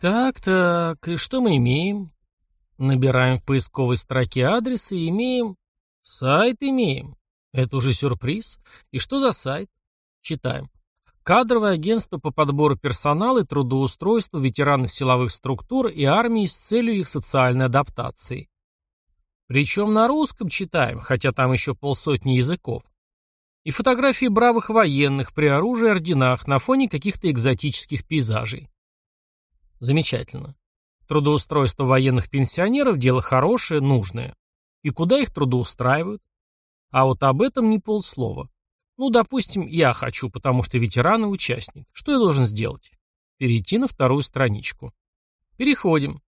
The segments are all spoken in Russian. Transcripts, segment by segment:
Так-так, и что мы имеем? Набираем в поисковой строке адрес и имеем... Сайт имеем. Это уже сюрприз. И что за сайт? Читаем. Кадровое агентство по подбору персонала и трудоустройству ветеранов силовых структур и армии с целью их социальной адаптации. Причем на русском читаем, хотя там еще полсотни языков. И фотографии бравых военных при оружии и орденах на фоне каких-то экзотических пейзажей. Замечательно. Трудоустройство военных пенсионеров – дело хорошее, нужное. И куда их трудоустраивают? А вот об этом не полслова. Ну, допустим, я хочу, потому что ветеран и участник. Что я должен сделать? Перейти на вторую страничку. Переходим.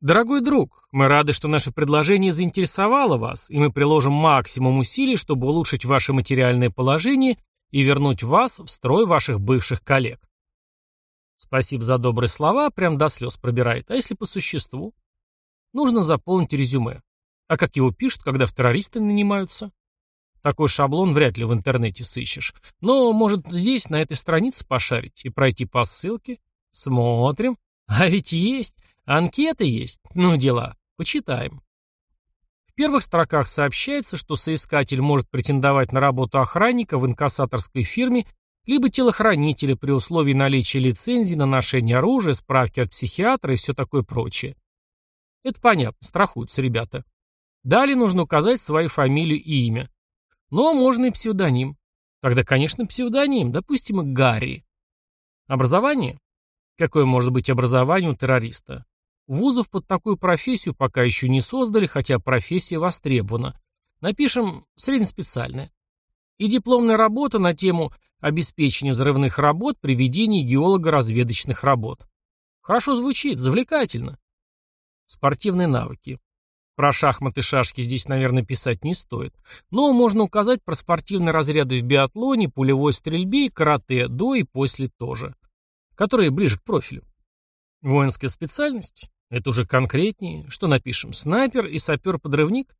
Дорогой друг, мы рады, что наше предложение заинтересовало вас, и мы приложим максимум усилий, чтобы улучшить ваше материальное положение и вернуть вас в строй ваших бывших коллег. Спасибо за добрые слова, прям до слез пробирает. А если по существу? Нужно заполнить резюме. А как его пишут, когда в террористы нанимаются? Такой шаблон вряд ли в интернете сыщешь. Но, может, здесь, на этой странице пошарить и пройти по ссылке? Смотрим. А ведь есть. Анкеты есть. Ну, дела. Почитаем. В первых строках сообщается, что соискатель может претендовать на работу охранника в инкассаторской фирме либо телохранителя при условии наличия лицензии на ношение оружия, справки от психиатра и все такое прочее. Это понятно, страхуются ребята. Далее нужно указать свою фамилию и имя. Но можно и псевдоним. Тогда, конечно, псевдоним, допустим, Гарри. Образование? Какое может быть образование у террориста? Вузов под такую профессию пока еще не создали, хотя профессия востребована. Напишем среднеспециальное. И дипломная работа на тему обеспечения взрывных работ при ведении геолого-разведочных работ. Хорошо звучит, завлекательно. Спортивные навыки. Про шахматы и шашки здесь, наверное, писать не стоит. Но можно указать про спортивные разряды в биатлоне, пулевой стрельбе и карате до и после тоже. Которые ближе к профилю. Воинская специальность? Это уже конкретнее. Что напишем? Снайпер и сапер-подрывник?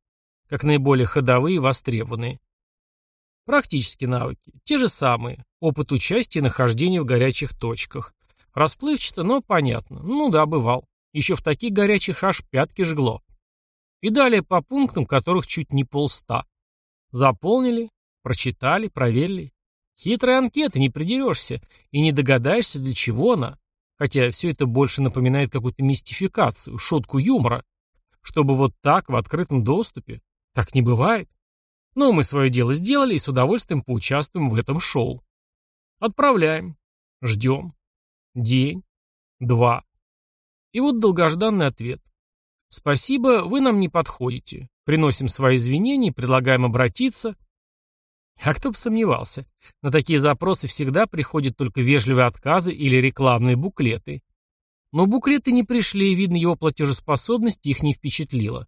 Как наиболее ходовые и востребованные. Практические навыки. Те же самые. Опыт участия и нахождения в горячих точках. Расплывчато, но понятно. Ну да, бывал. Еще в таких горячих аж пятки жгло. И далее по пунктам, которых чуть не полста. Заполнили, прочитали, проверили. Хитрая анкета, не придерешься. И не догадаешься, для чего она. Хотя все это больше напоминает какую-то мистификацию, шутку юмора. Чтобы вот так, в открытом доступе. Так не бывает. Но мы свое дело сделали и с удовольствием поучаствуем в этом шоу. Отправляем. Ждем. День. Два. И вот долгожданный ответ. Спасибо, вы нам не подходите. Приносим свои извинения, предлагаем обратиться. А кто бы сомневался. На такие запросы всегда приходят только вежливые отказы или рекламные буклеты. Но буклеты не пришли, и, видно, его платежеспособность их не впечатлила.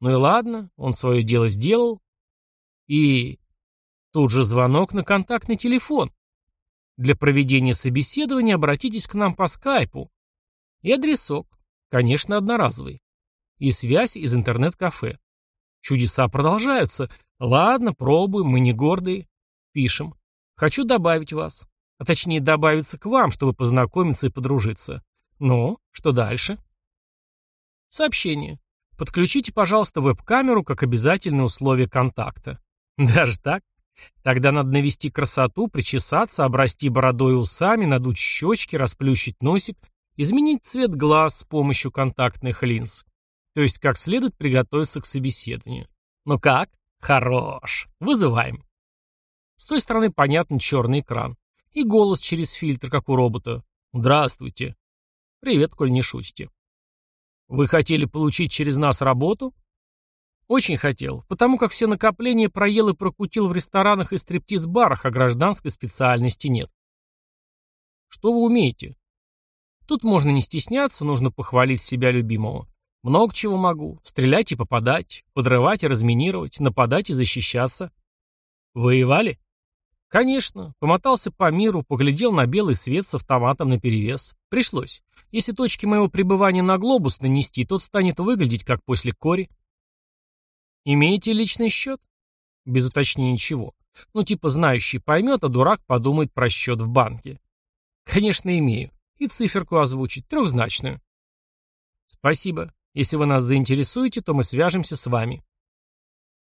Ну и ладно, он свое дело сделал, и тут же звонок на контактный телефон. Для проведения собеседования обратитесь к нам по скайпу. И адресок, конечно, одноразовый. И связь из интернет-кафе. Чудеса продолжаются. Ладно, пробуем, мы не гордые. Пишем. Хочу добавить вас. А точнее, добавиться к вам, чтобы познакомиться и подружиться. Ну, что дальше? Сообщение. Подключите, пожалуйста, веб-камеру как обязательное условие контакта. Даже так? Тогда надо навести красоту, причесаться, обрасти бородой и усами, надуть щечки, расплющить носик, изменить цвет глаз с помощью контактных линз. То есть как следует приготовиться к собеседованию. Ну как? Хорош. Вызываем. С той стороны понятен черный экран. И голос через фильтр, как у робота. Здравствуйте. Привет, коль не шутите. Вы хотели получить через нас работу? Очень хотел, потому как все накопления проел и прокутил в ресторанах и стриптиз-барах, а гражданской специальности нет. Что вы умеете? Тут можно не стесняться, нужно похвалить себя любимого. Много чего могу. Стрелять и попадать, подрывать и разминировать, нападать и защищаться. Воевали? Конечно. Помотался по миру, поглядел на белый свет с автоматом наперевес. Пришлось. Если точки моего пребывания на глобус нанести, тот станет выглядеть, как после кори. Имеете личный счет? Без уточнения ничего. Ну, типа, знающий поймет, а дурак подумает про счет в банке. Конечно, имею. и циферку озвучить, трехзначную. Спасибо. Если вы нас заинтересуете, то мы свяжемся с вами.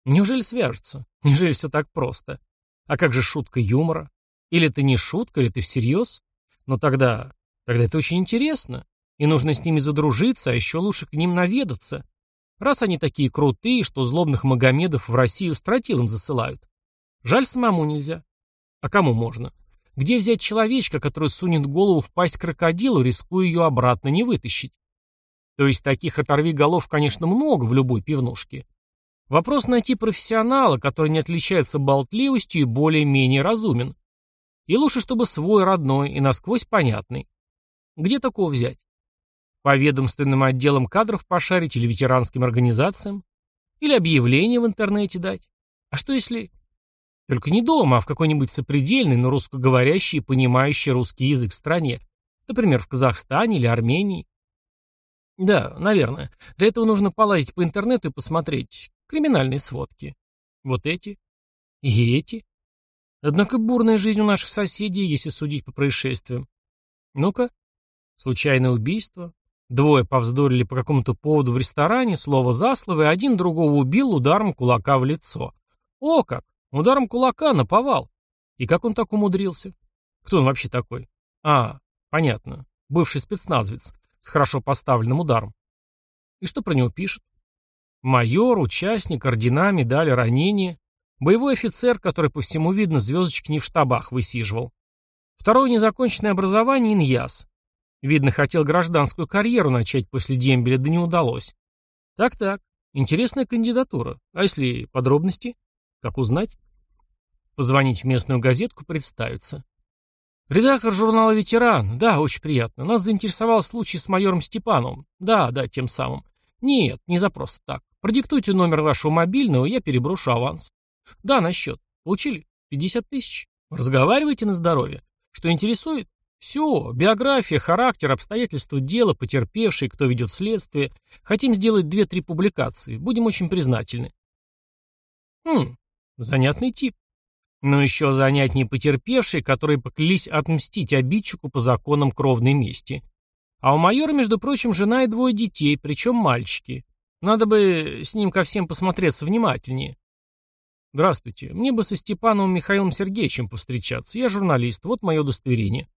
Неужели свяжутся? Неужели все так просто? А как же шутка юмора? Или это не шутка, или ты всерьез? Но тогда... Тогда это очень интересно. И нужно с ними задружиться, а еще лучше к ним наведаться. Раз они такие крутые, что злобных Магомедов в Россию с тротилом засылают. Жаль, самому нельзя. А кому можно? Где взять человечка, который сунет голову в пасть крокодилу, рискуя ее обратно не вытащить? То есть таких оторви голов, конечно, много в любой пивнушке. Вопрос найти профессионала, который не отличается болтливостью и более-менее разумен. И лучше, чтобы свой, родной и насквозь понятный. Где такого взять? По ведомственным отделам кадров пошарить или ветеранским организациям? Или объявление в интернете дать? А что если... Только не дома, а в какой-нибудь сопредельной, но русскоговорящей и понимающей русский язык стране. Например, в Казахстане или Армении. Да, наверное. Для этого нужно полазить по интернету и посмотреть криминальные сводки. Вот эти. И эти. Однако бурная жизнь у наших соседей, если судить по происшествиям. Ну-ка. Случайное убийство, Двое повздорили по какому-то поводу в ресторане, слово за слово, и один другого убил ударом кулака в лицо. О как! Ударом кулака наповал. И как он так умудрился? Кто он вообще такой? А, понятно. Бывший спецназовец с хорошо поставленным ударом. И что про него пишет? Майор, участник, ордена, медали, ранения. Боевой офицер, который, по всему видно, звездочек не в штабах высиживал. Второе незаконченное образование – иньяс. Видно, хотел гражданскую карьеру начать после дембеля, да не удалось. Так-так, интересная кандидатура. А если подробности? Как узнать? Позвонить в местную газетку, представиться. Редактор журнала «Ветеран». Да, очень приятно. Нас заинтересовал случай с майором Степановым. Да, да, тем самым. Нет, не за так. Продиктуйте номер вашего мобильного, я переброшу аванс. Да, на счет. Получили? 50 тысяч. Разговаривайте на здоровье. Что интересует? Все, биография, характер, обстоятельства дела, потерпевший, кто ведет следствие. Хотим сделать две-три публикации. Будем очень признательны. Хм, занятный тип. Но еще занятнее потерпевшие, которые поклялись отмстить обидчику по законам кровной мести. А у майора, между прочим, жена и двое детей, причем мальчики. Надо бы с ним ко всем посмотреться внимательнее. Здравствуйте. Мне бы со Степановым Михаилом Сергеевичем повстречаться. Я журналист. Вот мое удостоверение.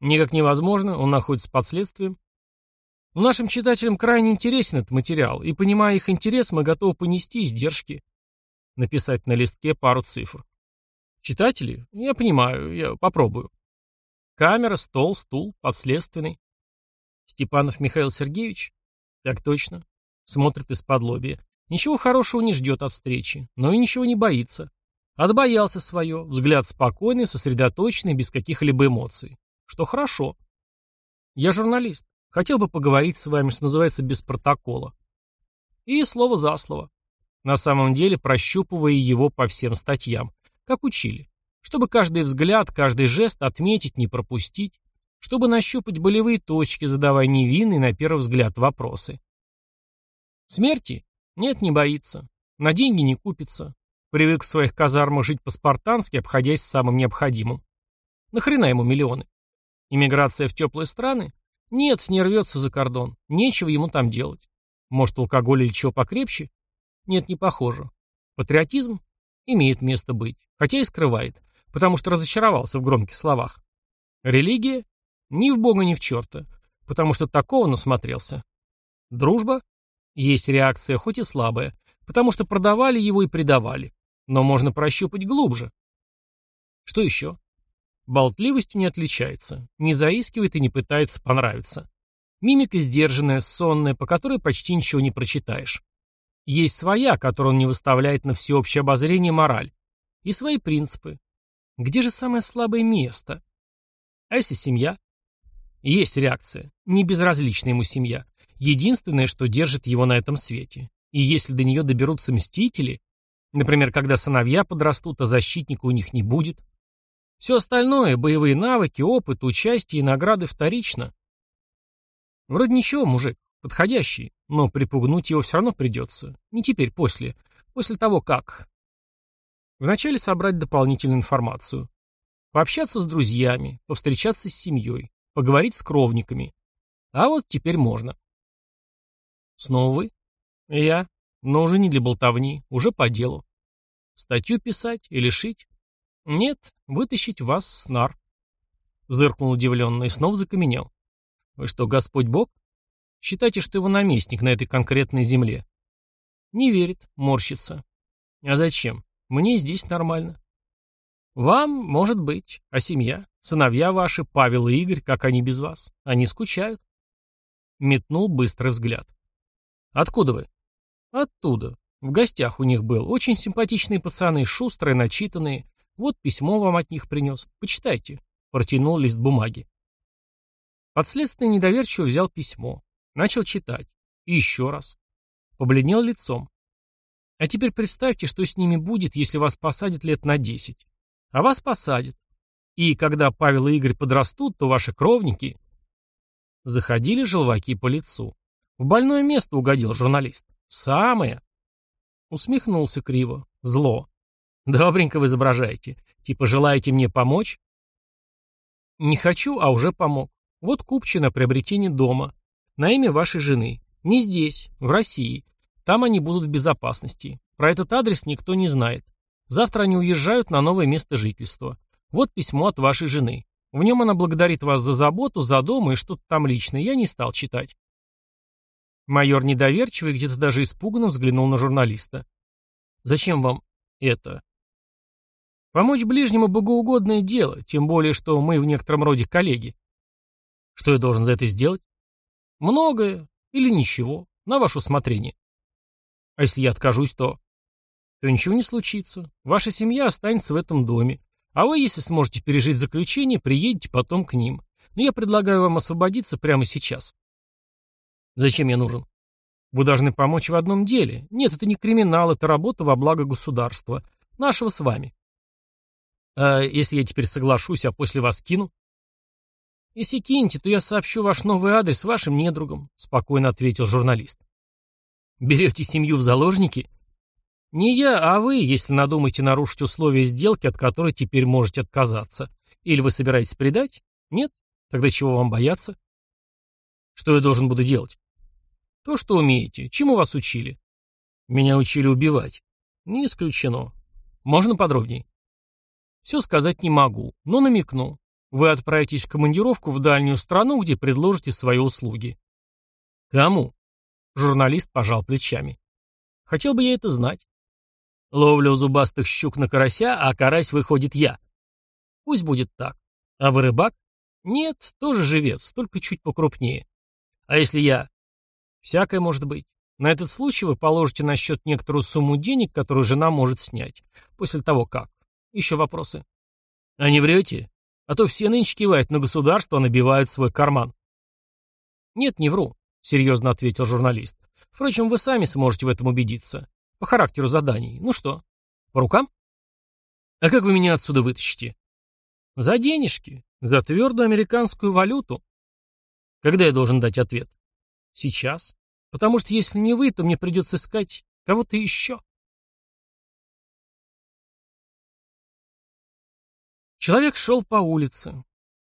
Никак невозможно, он находится под следствием. Но нашим читателям крайне интересен этот материал, и, понимая их интерес, мы готовы понести издержки. Написать на листке пару цифр. Читатели? Я понимаю, я попробую. Камера, стол, стул, подследственный. Степанов Михаил Сергеевич? Так точно. Смотрит из-под лобья. Ничего хорошего не ждет от встречи, но и ничего не боится. Отбоялся свое, взгляд спокойный, сосредоточенный, без каких-либо эмоций. Что хорошо. Я журналист. Хотел бы поговорить с вами, что называется, без протокола. И слово за слово. На самом деле прощупывая его по всем статьям, как учили. Чтобы каждый взгляд, каждый жест отметить, не пропустить. Чтобы нащупать болевые точки, задавая невинные, на первый взгляд, вопросы. Смерти? Нет, не боится. На деньги не купится. Привык в своих казармах жить по-спартански, обходясь самым необходимым. Нахрена ему миллионы? Иммиграция в теплые страны? Нет, не рвется за кордон. Нечего ему там делать. Может, алкоголь или чего покрепче? Нет, не похоже. Патриотизм? Имеет место быть. Хотя и скрывает. Потому что разочаровался в громких словах. Религия? Ни в бога, ни в черта. Потому что такого насмотрелся. Дружба? Есть реакция, хоть и слабая. Потому что продавали его и предавали. Но можно прощупать глубже. Что еще? Болтливостью не отличается, не заискивает и не пытается понравиться. Мимика сдержанная, сонная, по которой почти ничего не прочитаешь. Есть своя, которую он не выставляет на всеобщее обозрение мораль. И свои принципы. Где же самое слабое место? А если семья? Есть реакция. Не безразлична ему семья. Единственное, что держит его на этом свете. И если до нее доберутся мстители, например, когда сыновья подрастут, а защитника у них не будет, все остальное, боевые навыки, опыт, участие и награды вторично. Вроде ничего, мужик, подходящий, но припугнуть его все равно придется. Не теперь, после. После того, как. Вначале собрать дополнительную информацию. Пообщаться с друзьями, повстречаться с семьей, поговорить с кровниками. А вот теперь можно. Снова вы? Я. Но уже не для болтовни, уже по делу. Статью писать или шить? Нет, вытащить вас с нар. Зыркнул удивленно и снова закаменел. Вы что, Господь Бог? Считайте, что его наместник на этой конкретной земле. Не верит, морщится. А зачем? Мне здесь нормально. Вам, может быть, а семья? Сыновья ваши, Павел и Игорь, как они без вас? Они скучают. Метнул быстрый взгляд. Откуда вы? Оттуда. В гостях у них был. Очень симпатичные пацаны, шустрые, начитанные. Вот письмо вам от них принес. Почитайте. Протянул лист бумаги. Подследственный недоверчиво взял письмо. Начал читать. И еще раз. Побледнел лицом. А теперь представьте, что с ними будет, если вас посадят лет на десять. А вас посадят. И когда Павел и Игорь подрастут, то ваши кровники... Заходили желваки по лицу. В больное место угодил журналист. Самое. Усмехнулся криво. Зло. Добренько вы изображаете. Типа желаете мне помочь? Не хочу, а уже помог. Вот купче на приобретение дома. На имя вашей жены. Не здесь, в России. Там они будут в безопасности. Про этот адрес никто не знает. Завтра они уезжают на новое место жительства. Вот письмо от вашей жены. В нем она благодарит вас за заботу, за дом и что-то там личное. Я не стал читать. Майор недоверчивый, где-то даже испуганно взглянул на журналиста. «Зачем вам это?» «Помочь ближнему богоугодное дело, тем более, что мы в некотором роде коллеги». «Что я должен за это сделать?» «Многое. Или ничего. На ваше усмотрение». «А если я откажусь, то...» «То ничего не случится. Ваша семья останется в этом доме. А вы, если сможете пережить заключение, приедете потом к ним. Но я предлагаю вам освободиться прямо сейчас». Зачем я нужен? Вы должны помочь в одном деле. Нет, это не криминал, это работа во благо государства. Нашего с вами. А если я теперь соглашусь, а после вас кину? Если кинете, то я сообщу ваш новый адрес вашим недругам, спокойно ответил журналист. Берете семью в заложники? Не я, а вы, если надумаете нарушить условия сделки, от которой теперь можете отказаться. Или вы собираетесь предать? Нет? Тогда чего вам бояться? Что я должен буду делать? То, что умеете. Чему вас учили? Меня учили убивать. Не исключено. Можно подробнее? Все сказать не могу, но намекну. Вы отправитесь в командировку в дальнюю страну, где предложите свои услуги. Кому? Журналист пожал плечами. Хотел бы я это знать. Ловлю зубастых щук на карася, а карась выходит я. Пусть будет так. А вы рыбак? Нет, тоже живец, только чуть покрупнее. А если я Всякое может быть. На этот случай вы положите на счет некоторую сумму денег, которую жена может снять. После того как. Еще вопросы? А не врете? А то все нынче кивают на государство, а набивают свой карман. Нет, не вру, серьезно ответил журналист. Впрочем, вы сами сможете в этом убедиться. По характеру заданий. Ну что, по рукам? А как вы меня отсюда вытащите? За денежки. За твердую американскую валюту. Когда я должен дать ответ? Сейчас. Потому что если не вы, то мне придется искать кого-то еще. Человек шел по улице.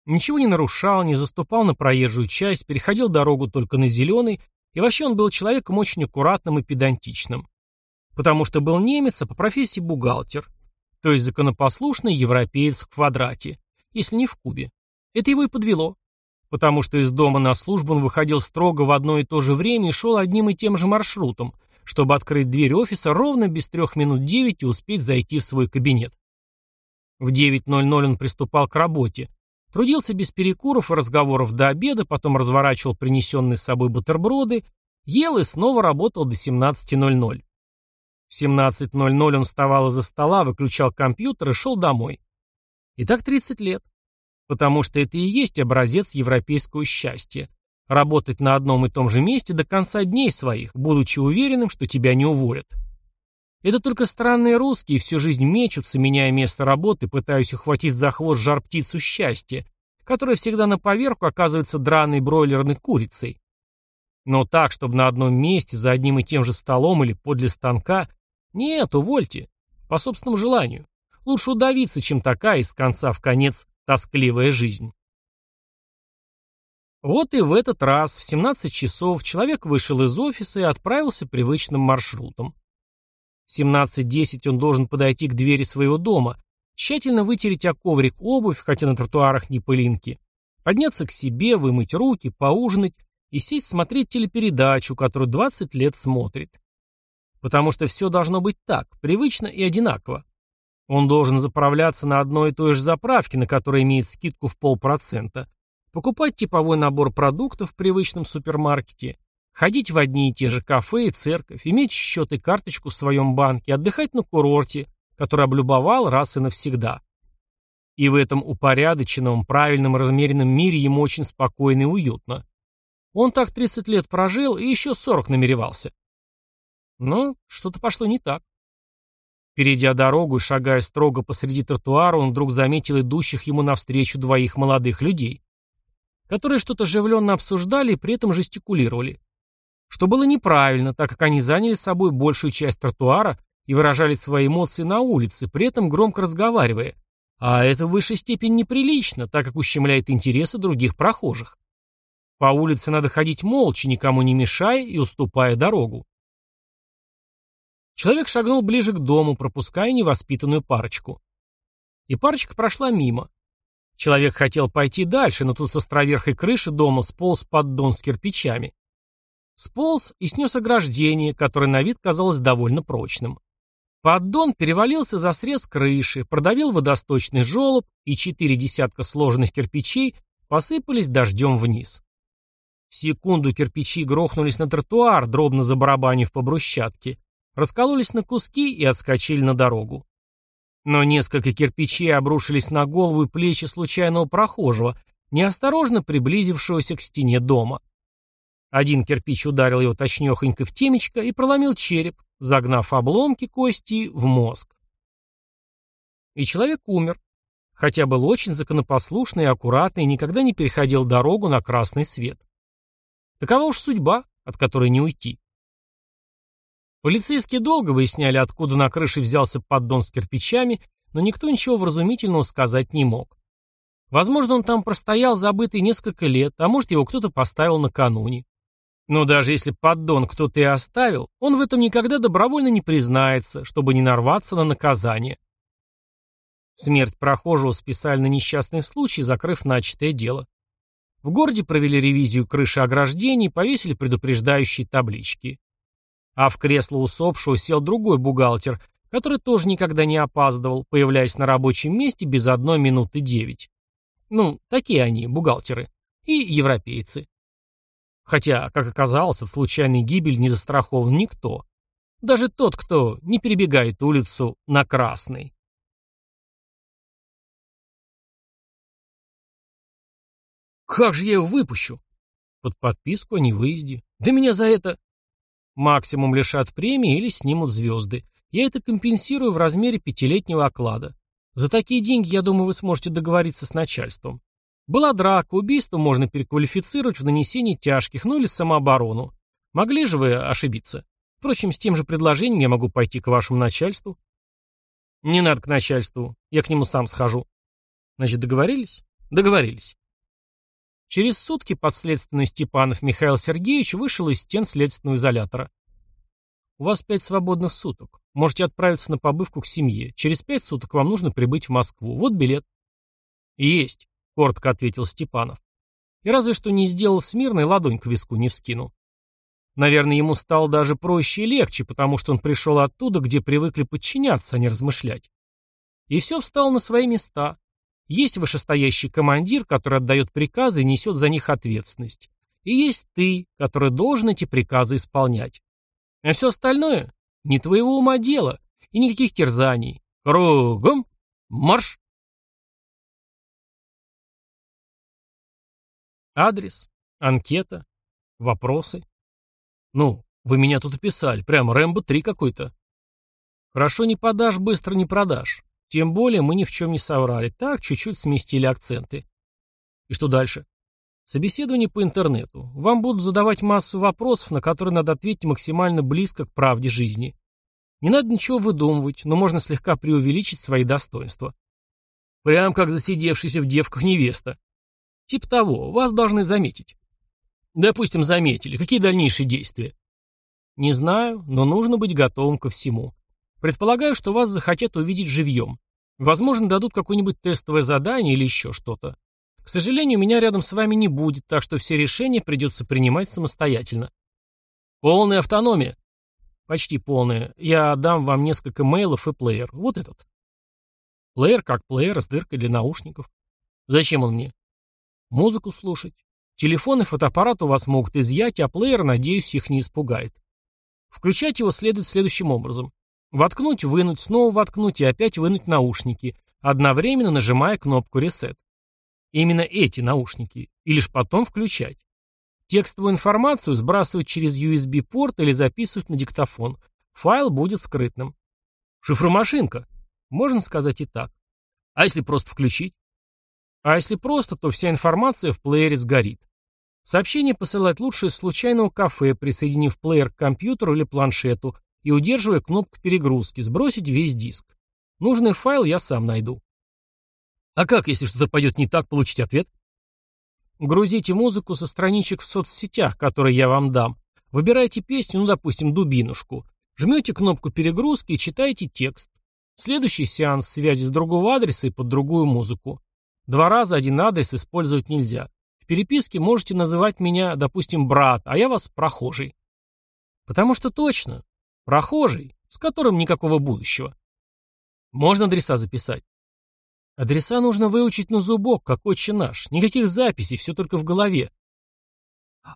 Ничего не нарушал, не заступал на проезжую часть, переходил дорогу только на зеленый, и вообще он был человеком очень аккуратным и педантичным. Потому что был немец, а по профессии бухгалтер. То есть законопослушный европеец в квадрате, если не в кубе. Это его и подвело потому что из дома на службу он выходил строго в одно и то же время и шел одним и тем же маршрутом, чтобы открыть дверь офиса ровно без трех минут девять и успеть зайти в свой кабинет. В 9.00 он приступал к работе, трудился без перекуров и разговоров до обеда, потом разворачивал принесенные с собой бутерброды, ел и снова работал до 17.00. В 17.00 он вставал из-за стола, выключал компьютер и шел домой. И так 30 лет. Потому что это и есть образец европейского счастья. Работать на одном и том же месте до конца дней своих, будучи уверенным, что тебя не уволят. Это только странные русские всю жизнь мечутся, меняя место работы, пытаясь ухватить за хвост жар-птицу счастья, которая всегда на поверку оказывается драной бройлерной курицей. Но так, чтобы на одном месте, за одним и тем же столом или подле станка, нет, увольте, по собственному желанию. Лучше удавиться, чем такая из конца в конец Тоскливая жизнь. Вот и в этот раз в 17 часов человек вышел из офиса и отправился привычным маршрутом. В 17.10 он должен подойти к двери своего дома, тщательно вытереть о коврик обувь, хотя на тротуарах не пылинки, подняться к себе, вымыть руки, поужинать и сесть смотреть телепередачу, которую 20 лет смотрит. Потому что все должно быть так, привычно и одинаково. Он должен заправляться на одной и той же заправке, на которой имеет скидку в полпроцента, покупать типовой набор продуктов в привычном супермаркете, ходить в одни и те же кафе и церковь, иметь счет и карточку в своем банке, отдыхать на курорте, который облюбовал раз и навсегда. И в этом упорядоченном, правильном размеренном мире ему очень спокойно и уютно. Он так 30 лет прожил и еще 40 намеревался. Но что-то пошло не так. Перейдя дорогу и шагая строго посреди тротуара, он вдруг заметил идущих ему навстречу двоих молодых людей, которые что-то оживленно обсуждали и при этом жестикулировали. Что было неправильно, так как они заняли собой большую часть тротуара и выражали свои эмоции на улице, при этом громко разговаривая. А это в высшей степени неприлично, так как ущемляет интересы других прохожих. По улице надо ходить молча, никому не мешая и уступая дорогу. Человек шагнул ближе к дому, пропуская невоспитанную парочку. И парочка прошла мимо. Человек хотел пойти дальше, но тут со островерхой крыши дома сполз поддон с кирпичами. Сполз и снес ограждение, которое на вид казалось довольно прочным. Поддон перевалился за срез крыши, продавил водосточный желоб, и четыре десятка сложенных кирпичей посыпались дождем вниз. В секунду кирпичи грохнулись на тротуар, дробно забарабанив по брусчатке, раскололись на куски и отскочили на дорогу. Но несколько кирпичей обрушились на голову и плечи случайного прохожего, неосторожно приблизившегося к стене дома. Один кирпич ударил его точнёхонько в темечко и проломил череп, загнав обломки кости в мозг. И человек умер, хотя был очень законопослушный и аккуратный и никогда не переходил дорогу на красный свет. Такова уж судьба, от которой не уйти. Полицейские долго выясняли, откуда на крыше взялся поддон с кирпичами, но никто ничего вразумительного сказать не мог. Возможно, он там простоял забытый несколько лет, а может, его кто-то поставил накануне. Но даже если поддон кто-то и оставил, он в этом никогда добровольно не признается, чтобы не нарваться на наказание. Смерть прохожего списали на несчастный случай, закрыв начатое дело. В городе провели ревизию крыши ограждений, повесили предупреждающие таблички. А в кресло усопшего сел другой бухгалтер, который тоже никогда не опаздывал, появляясь на рабочем месте без одной минуты девять. Ну, такие они, бухгалтеры. И европейцы. Хотя, как оказалось, от случайной гибели не застрахован никто. Даже тот, кто не перебегает улицу на красный. Как же я его выпущу? Под подписку о невыезде. Да меня за это... Максимум лишат премии или снимут звезды. Я это компенсирую в размере пятилетнего оклада. За такие деньги, я думаю, вы сможете договориться с начальством. Была драка, убийство можно переквалифицировать в нанесение тяжких, ну или самооборону. Могли же вы ошибиться? Впрочем, с тем же предложением я могу пойти к вашему начальству. Не надо к начальству, я к нему сам схожу. Значит, договорились? Договорились. Через сутки подследственный Степанов Михаил Сергеевич вышел из стен следственного изолятора. У вас пять свободных суток. Можете отправиться на побывку к семье. Через пять суток вам нужно прибыть в Москву. Вот билет. Есть коротко ответил Степанов. И разве что не сделал смирно и ладонь к виску не вскинул. Наверное, ему стало даже проще и легче, потому что он пришел оттуда, где привыкли подчиняться, а не размышлять. И все встало на свои места. Есть вышестоящий командир, который отдает приказы и несет за них ответственность. И есть ты, который должен эти приказы исполнять. А все остальное — не твоего ума дело, и никаких терзаний. Кругом марш! Адрес, анкета, вопросы. Ну, вы меня тут описали, прям Рэмбо 3 какой-то. Хорошо не подашь, быстро не продашь. Тем более мы ни в чем не соврали. Так, чуть-чуть сместили акценты. И что дальше? Собеседование по интернету. Вам будут задавать массу вопросов, на которые надо ответить максимально близко к правде жизни. Не надо ничего выдумывать, но можно слегка преувеличить свои достоинства. Прям как засидевшийся в девках невеста. Тип того, вас должны заметить. Допустим, заметили. Какие дальнейшие действия? Не знаю, но нужно быть готовым ко всему. Предполагаю, что вас захотят увидеть живьем. Возможно, дадут какое-нибудь тестовое задание или еще что-то. К сожалению, меня рядом с вами не будет, так что все решения придется принимать самостоятельно. Полная автономия. Почти полная. Я дам вам несколько мейлов и плеер. Вот этот. Плеер как плеер с дыркой для наушников. Зачем он мне? Музыку слушать. Телефон и фотоаппарат у вас могут изъять, а плеер, надеюсь, их не испугает. Включать его следует следующим образом. Воткнуть, вынуть, снова воткнуть и опять вынуть наушники, одновременно нажимая кнопку «Reset». Именно эти наушники, и лишь потом включать. Текстовую информацию сбрасывать через USB-порт или записывать на диктофон. Файл будет скрытным. Шифромашинка. Можно сказать и так. А если просто включить? А если просто, то вся информация в плеере сгорит. Сообщение посылать лучше из случайного кафе, присоединив плеер к компьютеру или планшету и удерживая кнопку перегрузки, сбросить весь диск. Нужный файл я сам найду. А как, если что-то пойдет не так, получить ответ? Грузите музыку со страничек в соцсетях, которые я вам дам. Выбирайте песню, ну, допустим, «Дубинушку». Жмете кнопку перегрузки и читаете текст. Следующий сеанс связи с другого адреса и под другую музыку. Два раза один адрес использовать нельзя. В переписке можете называть меня, допустим, брат, а я вас прохожий. Потому что точно. Прохожий, с которым никакого будущего. Можно адреса записать. Адреса нужно выучить на зубок, как отче наш. Никаких записей, все только в голове.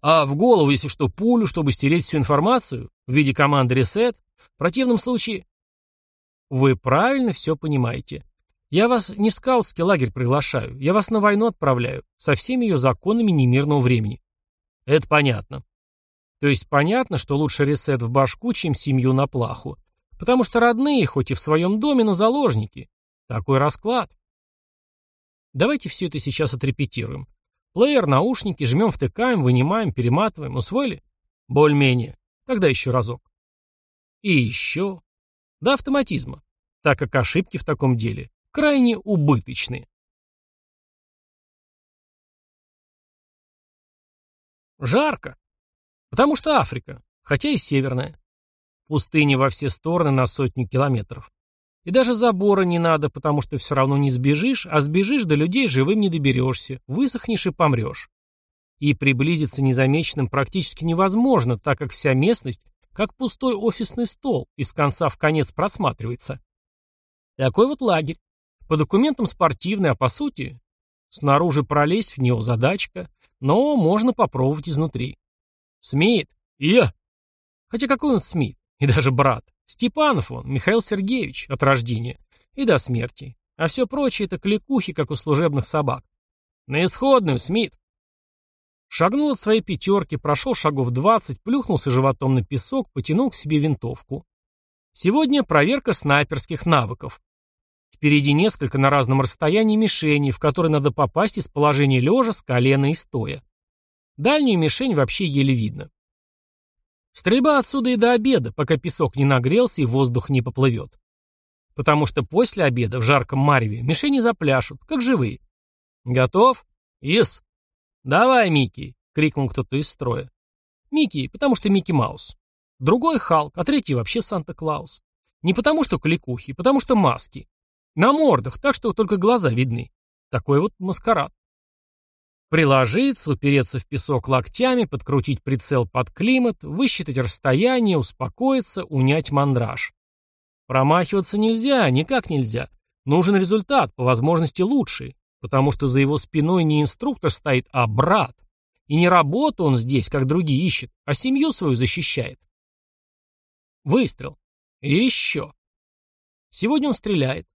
А в голову, если что, пулю, чтобы стереть всю информацию, в виде команды reset, в противном случае... Вы правильно все понимаете. Я вас не в скаутский лагерь приглашаю, я вас на войну отправляю, со всеми ее законами немирного времени. Это понятно. То есть понятно, что лучше ресет в башку, чем семью на плаху. Потому что родные, хоть и в своем доме, но заложники. Такой расклад. Давайте все это сейчас отрепетируем. Плеер, наушники, жмем, втыкаем, вынимаем, перематываем. Усвоили? Более-менее. Тогда еще разок. И еще. До автоматизма. Так как ошибки в таком деле крайне убыточны. Жарко. Потому что Африка, хотя и северная. Пустыни во все стороны на сотни километров. И даже забора не надо, потому что все равно не сбежишь, а сбежишь до людей живым не доберешься, высохнешь и помрешь. И приблизиться незамеченным практически невозможно, так как вся местность как пустой офисный стол, из конца в конец просматривается. Такой вот лагерь. По документам спортивный, а по сути, снаружи пролезть в него задачка, но можно попробовать изнутри. Смит? Я. Хотя какой он Смит? И даже брат. Степанов он, Михаил Сергеевич, от рождения. И до смерти. А все прочее это кликухи, как у служебных собак. На исходную, Смит. Шагнул от своей пятерки, прошел шагов двадцать, плюхнулся животом на песок, потянул к себе винтовку. Сегодня проверка снайперских навыков. Впереди несколько на разном расстоянии мишеней, в которые надо попасть из положения лежа, с колена и стоя. Дальнюю мишень вообще еле видно. Стрельба отсюда и до обеда, пока песок не нагрелся и воздух не поплывет. Потому что после обеда в жарком мареве мишени запляшут, как живые. Готов? Yes. Давай, Микки, крикнул кто-то из строя. Микки, потому что Микки Маус. Другой Халк, а третий вообще Санта-Клаус. Не потому что кликухи, потому что маски. На мордах, так что только глаза видны. Такой вот маскарад. Приложиться, упереться в песок локтями, подкрутить прицел под климат, высчитать расстояние, успокоиться, унять мандраж. Промахиваться нельзя, никак нельзя. Нужен результат, по возможности лучший, потому что за его спиной не инструктор стоит, а брат. И не работу он здесь, как другие ищет, а семью свою защищает. Выстрел. И еще. Сегодня он стреляет.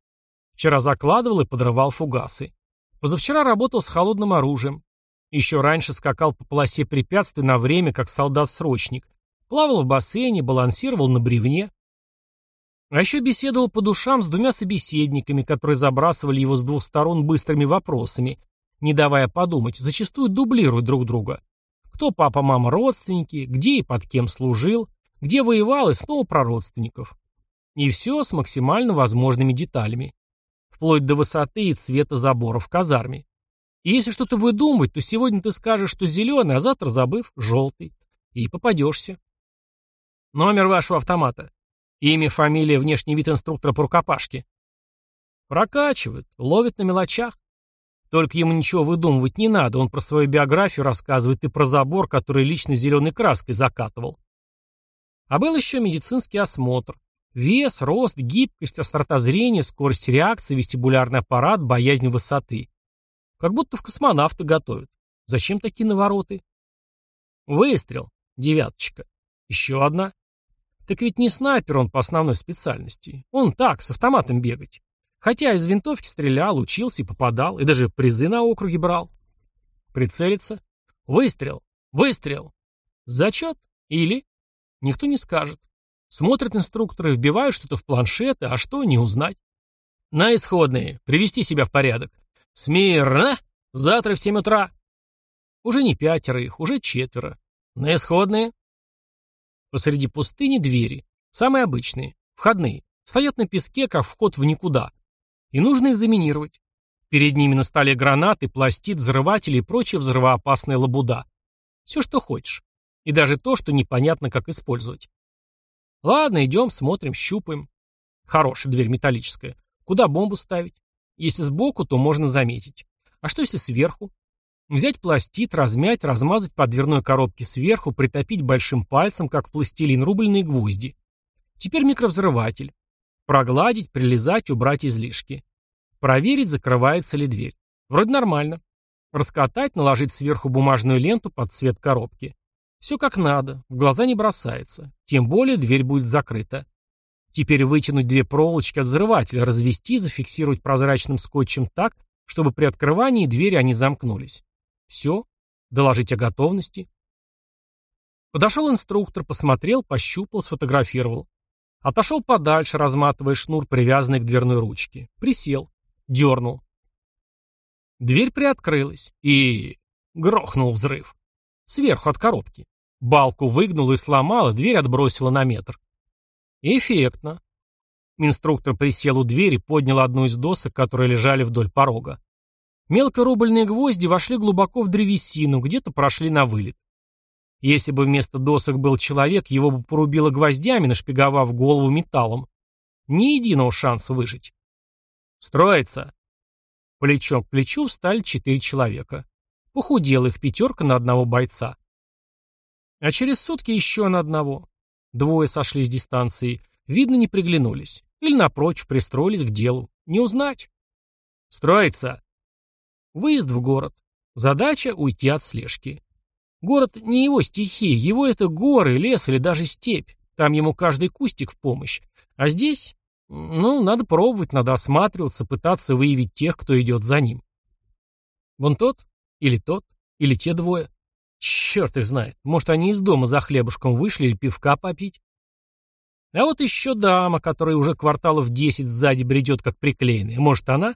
Вчера закладывал и подрывал фугасы. Позавчера работал с холодным оружием. Еще раньше скакал по полосе препятствий на время, как солдат-срочник. Плавал в бассейне, балансировал на бревне. А еще беседовал по душам с двумя собеседниками, которые забрасывали его с двух сторон быстрыми вопросами, не давая подумать, зачастую дублируют друг друга. Кто папа, мама, родственники, где и под кем служил, где воевал и снова про родственников. И все с максимально возможными деталями. Вплоть до высоты и цвета забора в казарме. И если что-то выдумывать, то сегодня ты скажешь, что зеленый, а завтра, забыв, желтый. И попадешься. Номер вашего автомата. Имя, фамилия, внешний вид инструктора по рукопашке. Прокачивает, ловит на мелочах. Только ему ничего выдумывать не надо, он про свою биографию рассказывает и про забор, который лично зеленой краской закатывал. А был еще медицинский осмотр. Вес, рост, гибкость, острота зрения, скорость реакции, вестибулярный аппарат, боязнь высоты. Как будто в космонавты готовят. Зачем такие навороты? Выстрел. Девяточка. Еще одна. Так ведь не снайпер он по основной специальности. Он так, с автоматом бегать. Хотя из винтовки стрелял, учился и попадал, и даже призы на округе брал. Прицелиться. Выстрел. Выстрел. Зачет? Или? Никто не скажет. Смотрят инструкторы, вбивают что-то в планшеты, а что, не узнать. На исходные. Привести себя в порядок. Смирно! Завтра в семь утра. Уже не пятеро их, уже четверо. На исходные. Посреди пустыни двери. Самые обычные. Входные. Стоят на песке, как вход в никуда. И нужно их заминировать. Перед ними на столе гранаты, пластид, взрыватели и прочая взрывоопасная лабуда. Все, что хочешь. И даже то, что непонятно, как использовать. Ладно, идем, смотрим, щупаем. Хорошая дверь металлическая. Куда бомбу ставить? Если сбоку, то можно заметить. А что если сверху? Взять пластид, размять, размазать по дверной коробке сверху, притопить большим пальцем, как в пластилин, рубленые гвозди. Теперь микровзрыватель. Прогладить, прилезать, убрать излишки. Проверить, закрывается ли дверь. Вроде нормально. Раскатать, наложить сверху бумажную ленту под цвет коробки. Все как надо, в глаза не бросается. Тем более дверь будет закрыта. Теперь вытянуть две проволочки от взрывателя, развести, зафиксировать прозрачным скотчем так, чтобы при открывании двери они замкнулись. Все. Доложить о готовности. Подошел инструктор, посмотрел, пощупал, сфотографировал. Отошел подальше, разматывая шнур, привязанный к дверной ручке. Присел. Дернул. Дверь приоткрылась. И... Грохнул взрыв. Сверху от коробки. Балку выгнула и сломала, дверь отбросила на метр. Эффектно. Инструктор присел у двери, поднял одну из досок, которые лежали вдоль порога. Мелкорубльные гвозди вошли глубоко в древесину, где-то прошли на вылет. Если бы вместо досок был человек, его бы порубило гвоздями, нашпиговав голову металлом. Ни единого шанса выжить. «Строится!» Плечом к плечу встали четыре человека. Похудела их пятерка на одного бойца. А через сутки еще на одного. Двое сошли с дистанции. Видно, не приглянулись. Или, напротив, пристроились к делу. Не узнать. «Строится!» Выезд в город. Задача — уйти от слежки. Город не его стихия, его это горы, лес или даже степь. Там ему каждый кустик в помощь. А здесь, ну, надо пробовать, надо осматриваться, пытаться выявить тех, кто идет за ним. Вон тот, или тот, или те двое. Черт их знает, может, они из дома за хлебушком вышли или пивка попить. А вот еще дама, которая уже кварталов десять сзади бредет, как приклеенная. Может, она?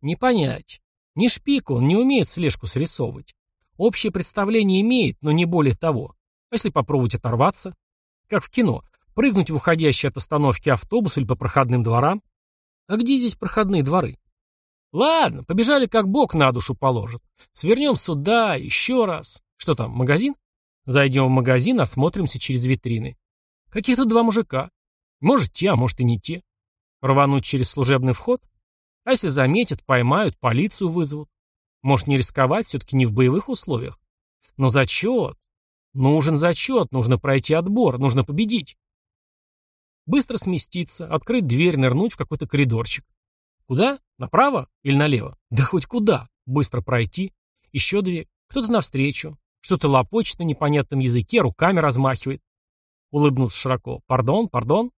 Не понять. Не шпик он, не умеет слежку срисовывать. Общее представление имеет, но не более того. А если попробовать оторваться? Как в кино. Прыгнуть в уходящий от остановки автобус или по проходным дворам? А где здесь проходные дворы? Ладно, побежали как бог на душу положит. Свернем сюда, еще раз. Что там, магазин? Зайдем в магазин, осмотримся через витрины. Каких-то два мужика. Может, те, а может и не те. Рвануть через служебный вход? А если заметят, поймают, полицию вызовут? Может, не рисковать, все-таки не в боевых условиях? Но зачет. Нужен зачет, нужно пройти отбор, нужно победить. Быстро сместиться, открыть дверь, нырнуть в какой-то коридорчик. Куда? Направо или налево? Да хоть куда. Быстро пройти. Еще две. Кто-то навстречу. Что-то лопочет на непонятном языке, руками размахивает. Улыбнуться широко. Пардон, пардон.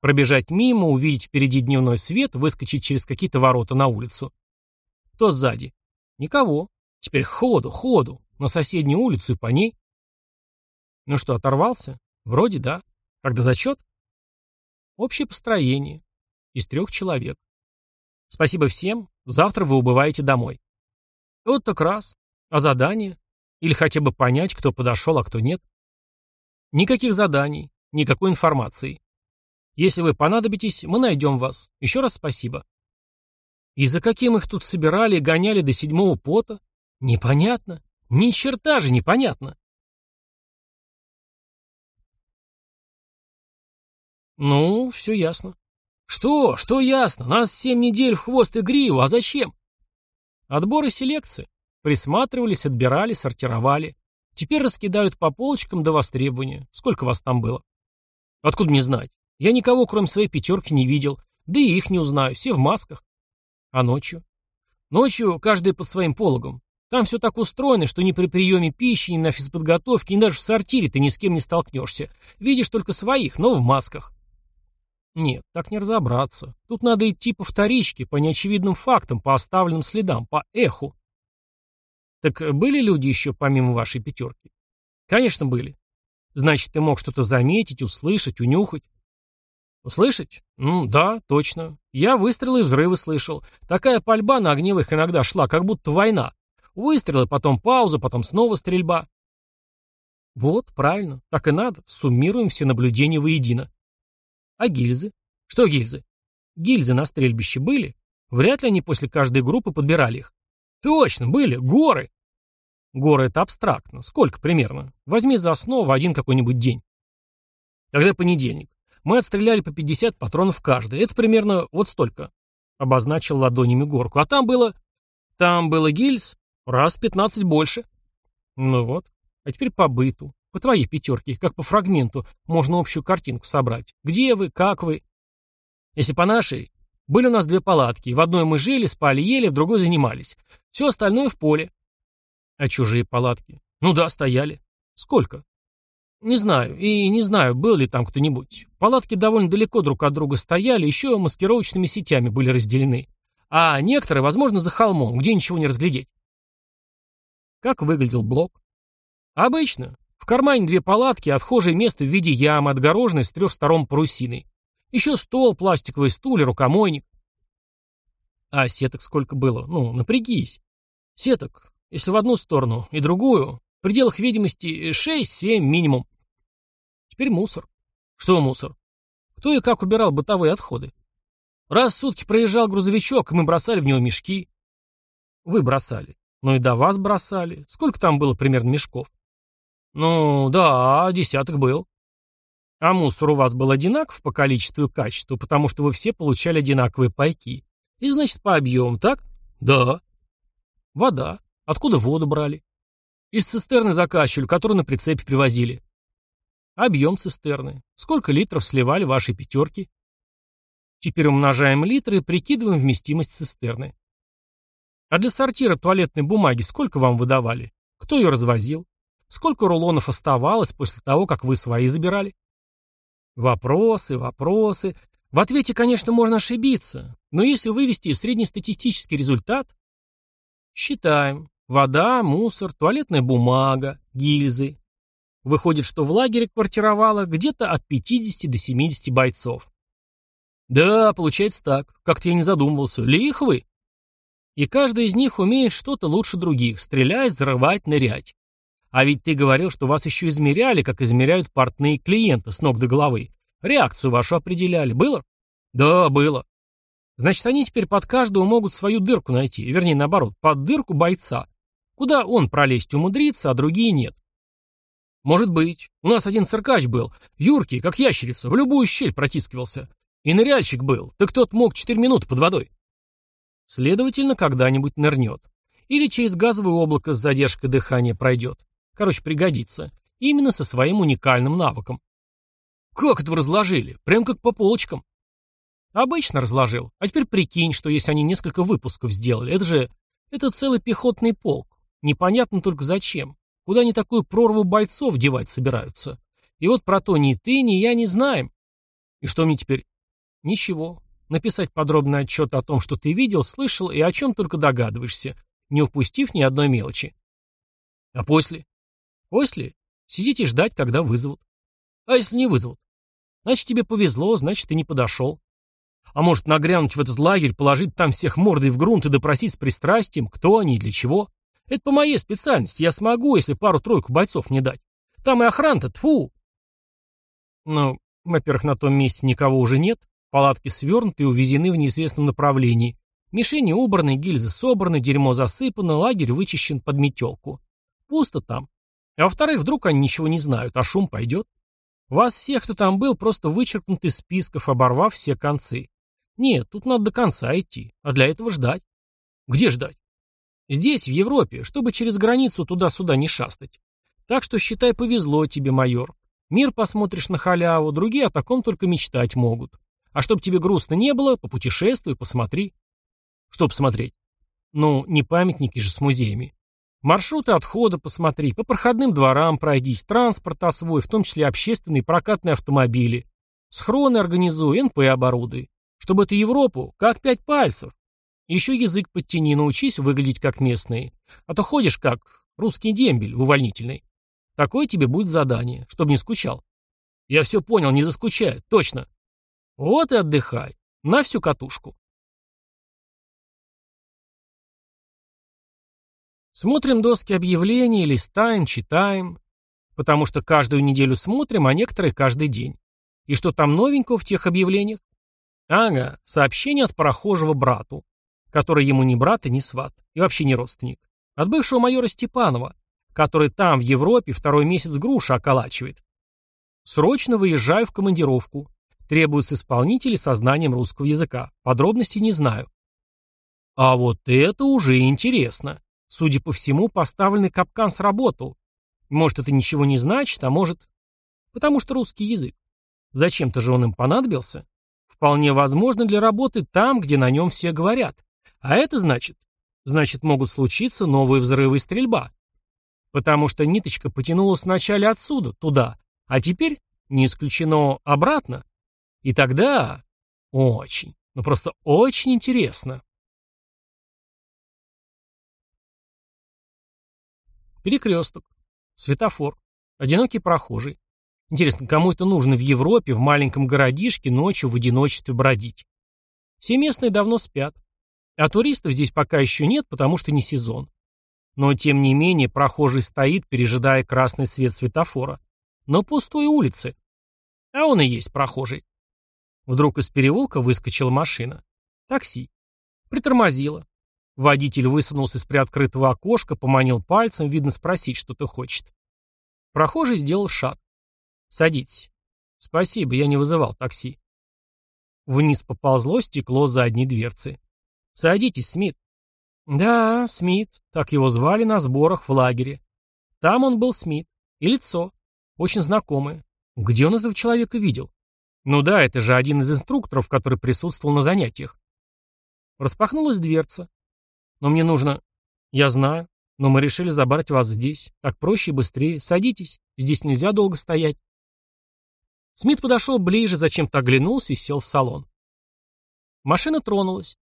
Пробежать мимо, увидеть впереди дневной свет, выскочить через какие-то ворота на улицу. Кто сзади? Никого. Теперь ходу, ходу. На соседнюю улицу и по ней. Ну что, оторвался? Вроде да. Когда зачет? Общее построение. Из трех человек. Спасибо всем. Завтра вы убываете домой. Вот так раз. А задание? Или хотя бы понять, кто подошел, а кто нет? Никаких заданий, никакой информации. Если вы понадобитесь, мы найдем вас. Еще раз спасибо. И за каким их тут собирали и гоняли до седьмого пота? Непонятно. Ни черта же непонятно. Ну, все ясно. Что? Что ясно? Нас семь недель в хвост и гриву, а зачем? Отбор и селекция. Присматривались, отбирали, сортировали. Теперь раскидают по полочкам до востребования. Сколько вас там было? Откуда мне знать? Я никого, кроме своей пятерки, не видел. Да и их не узнаю, все в масках. А ночью? Ночью каждый под своим пологом. Там все так устроено, что ни при приеме пищи, ни на физподготовке, ни даже в сортире ты ни с кем не столкнешься. Видишь только своих, но в масках. Нет, так не разобраться. Тут надо идти по вторичке, по неочевидным фактам, по оставленным следам, по эху. Так были люди еще помимо вашей пятерки? Конечно, были. Значит, ты мог что-то заметить, услышать, унюхать. Услышать? Ну, да, точно. Я выстрелы и взрывы слышал. Такая пальба на огневых иногда шла, как будто война. Выстрелы, потом пауза, потом снова стрельба. Вот, правильно, так и надо. Суммируем все наблюдения воедино. А гильзы? Что гильзы? Гильзы на стрельбище были? Вряд ли они после каждой группы подбирали их. Точно, были, горы. Горы это абстрактно. Сколько примерно? Возьми за основу один какой-нибудь день. Тогда понедельник. Мы отстреляли по 50 патронов каждый. Это примерно вот столько. Обозначил ладонями горку. А там было... Там было гильз раз в 15 больше. Ну вот. А теперь по быту. По твоей пятерке, как по фрагменту, можно общую картинку собрать. Где вы, как вы? Если по нашей, были у нас две палатки. В одной мы жили, спали, ели, в другой занимались. Все остальное в поле. А чужие палатки? Ну да, стояли. Сколько? Не знаю. И не знаю, был ли там кто-нибудь. Палатки довольно далеко друг от друга стояли, еще маскировочными сетями были разделены. А некоторые, возможно, за холмом, где ничего не разглядеть. Как выглядел блок? Обычно. Кармане две палатки, отхожее место в виде ямы, отгороженной с трех сторон парусиной. Еще стол, пластиковый стул и рукомойник. А сеток сколько было? Ну, напрягись. Сеток, если в одну сторону и другую, в пределах видимости 6-7 минимум. Теперь мусор. Что мусор? Кто и как убирал бытовые отходы? Раз в сутки проезжал грузовичок, и мы бросали в него мешки. Вы бросали. Ну и до вас бросали. Сколько там было примерно мешков? Ну, да, десяток был. А мусор у вас был одинаков по количеству и качеству, потому что вы все получали одинаковые пайки. И значит по объему, так? Да. Вода. Откуда воду брали? Из цистерны заказчика, которую на прицепе привозили. Объем цистерны. Сколько литров сливали ваши пятерки? Теперь умножаем литры и прикидываем вместимость цистерны. А для сортира туалетной бумаги сколько вам выдавали? Кто ее развозил? Сколько рулонов оставалось после того, как вы свои забирали? Вопросы, вопросы. В ответе, конечно, можно ошибиться, но если вывести среднестатистический результат... Считаем. Вода, мусор, туалетная бумага, гильзы. Выходит, что в лагере квартировало где-то от 50 до 70 бойцов. Да, получается так. Как-то я не задумывался. Лихвы. И каждый из них умеет что-то лучше других. Стрелять, взрывать, нырять. А ведь ты говорил, что вас еще измеряли, как измеряют портные клиента с ног до головы. Реакцию вашу определяли. Было? Да, было. Значит, они теперь под каждого могут свою дырку найти. Вернее, наоборот, под дырку бойца. Куда он пролезть умудрится, а другие нет. Может быть. У нас один циркач был. Юркий, как ящерица, в любую щель протискивался. И ныряльщик был. Так тот мог четыре минуты под водой. Следовательно, когда-нибудь нырнет. Или через газовое облако с задержкой дыхания пройдет. Короче, пригодится. Именно со своим уникальным навыком. Как это вы разложили? Прям как по полочкам. Обычно разложил. А теперь прикинь, что если они несколько выпусков сделали, это же... Это целый пехотный полк. Непонятно только зачем. Куда они такую прорву бойцов девать собираются? И вот про то ни ты, ни я не знаем. И что мне теперь? Ничего. Написать подробный отчет о том, что ты видел, слышал и о чем только догадываешься, не упустив ни одной мелочи. А после? После сидите ждать, когда вызовут. А если не вызовут? Значит, тебе повезло, значит, ты не подошел. А может, нагрянуть в этот лагерь, положить там всех мордой в грунт и допросить с пристрастием, кто они и для чего? Это по моей специальности, я смогу, если пару-тройку бойцов не дать. Там и охрана-то, тьфу! Ну, во-первых, на том месте никого уже нет, палатки свернуты и увезены в неизвестном направлении, Мишени убраны, гильзы собраны, дерьмо засыпано, лагерь вычищен под метелку. Пусто там. А во-вторых, вдруг они ничего не знают, а шум пойдет. Вас всех, кто там был, просто вычеркнут из списков, оборвав все концы. Нет, тут надо до конца идти, а для этого ждать. Где ждать? Здесь, в Европе, чтобы через границу туда-сюда не шастать. Так что, считай, повезло тебе, майор. Мир посмотришь на халяву, другие о таком только мечтать могут. А чтобы тебе грустно не было, попутешествуй, посмотри. Что посмотреть? Ну, не памятники же с музеями. Маршруты отхода посмотри, по проходным дворам пройдись, транспорт освой, в том числе общественные прокатные автомобили. Схроны организуй, НП оборудуй. Чтобы эту Европу, как пять пальцев. Еще язык подтяни, научись выглядеть как местные. А то ходишь как русский дембель в увольнительной. Такое тебе будет задание, чтобы не скучал. Я все понял, не заскучаю, точно. Вот и отдыхай. На всю катушку. Смотрим доски объявлений, листаем, читаем. Потому что каждую неделю смотрим, а некоторые каждый день. И что там новенького в тех объявлениях? Ага, сообщение от прохожего брату, который ему не брат и не сват, и вообще не родственник. От бывшего майора Степанова, который там, в Европе, второй месяц груша околачивает. Срочно выезжаю в командировку. Требуются исполнители со знанием русского языка. Подробностей не знаю. А вот это уже интересно. Судя по всему, поставленный капкан сработал. Может, это ничего не значит, а может... Потому что русский язык. Зачем-то же он им понадобился. Вполне возможно для работы там, где на нем все говорят. А это значит... Значит, могут случиться новые взрывы и стрельба. Потому что ниточка потянулась вначале отсюда, туда, а теперь, не исключено, обратно. И тогда... Очень, ну просто очень интересно. Перекресток. Светофор. Одинокий прохожий. Интересно, кому это нужно в Европе, в маленьком городишке, ночью в одиночестве бродить? Все местные давно спят. А туристов здесь пока еще нет, потому что не сезон. Но, тем не менее, прохожий стоит, пережидая красный свет светофора. Но пустой улицы. А он и есть прохожий. Вдруг из переулка выскочила машина. Такси. Притормозила. Водитель высунулся из приоткрытого окошка, поманил пальцем, видно спросить, что-то хочет. Прохожий сделал шаг. «Садитесь». «Спасибо, я не вызывал такси». Вниз поползло стекло задней дверцы. «Садитесь, Смит». «Да, Смит, так его звали на сборах в лагере. Там он был Смит. И лицо. Очень знакомое. Где он этого человека видел? Ну да, это же один из инструкторов, который присутствовал на занятиях. Распахнулась дверца. Но мне нужно... Я знаю, но мы решили забрать вас здесь. Так проще и быстрее. Садитесь. Здесь нельзя долго стоять. Смит подошел ближе, зачем-то оглянулся и сел в салон. Машина тронулась.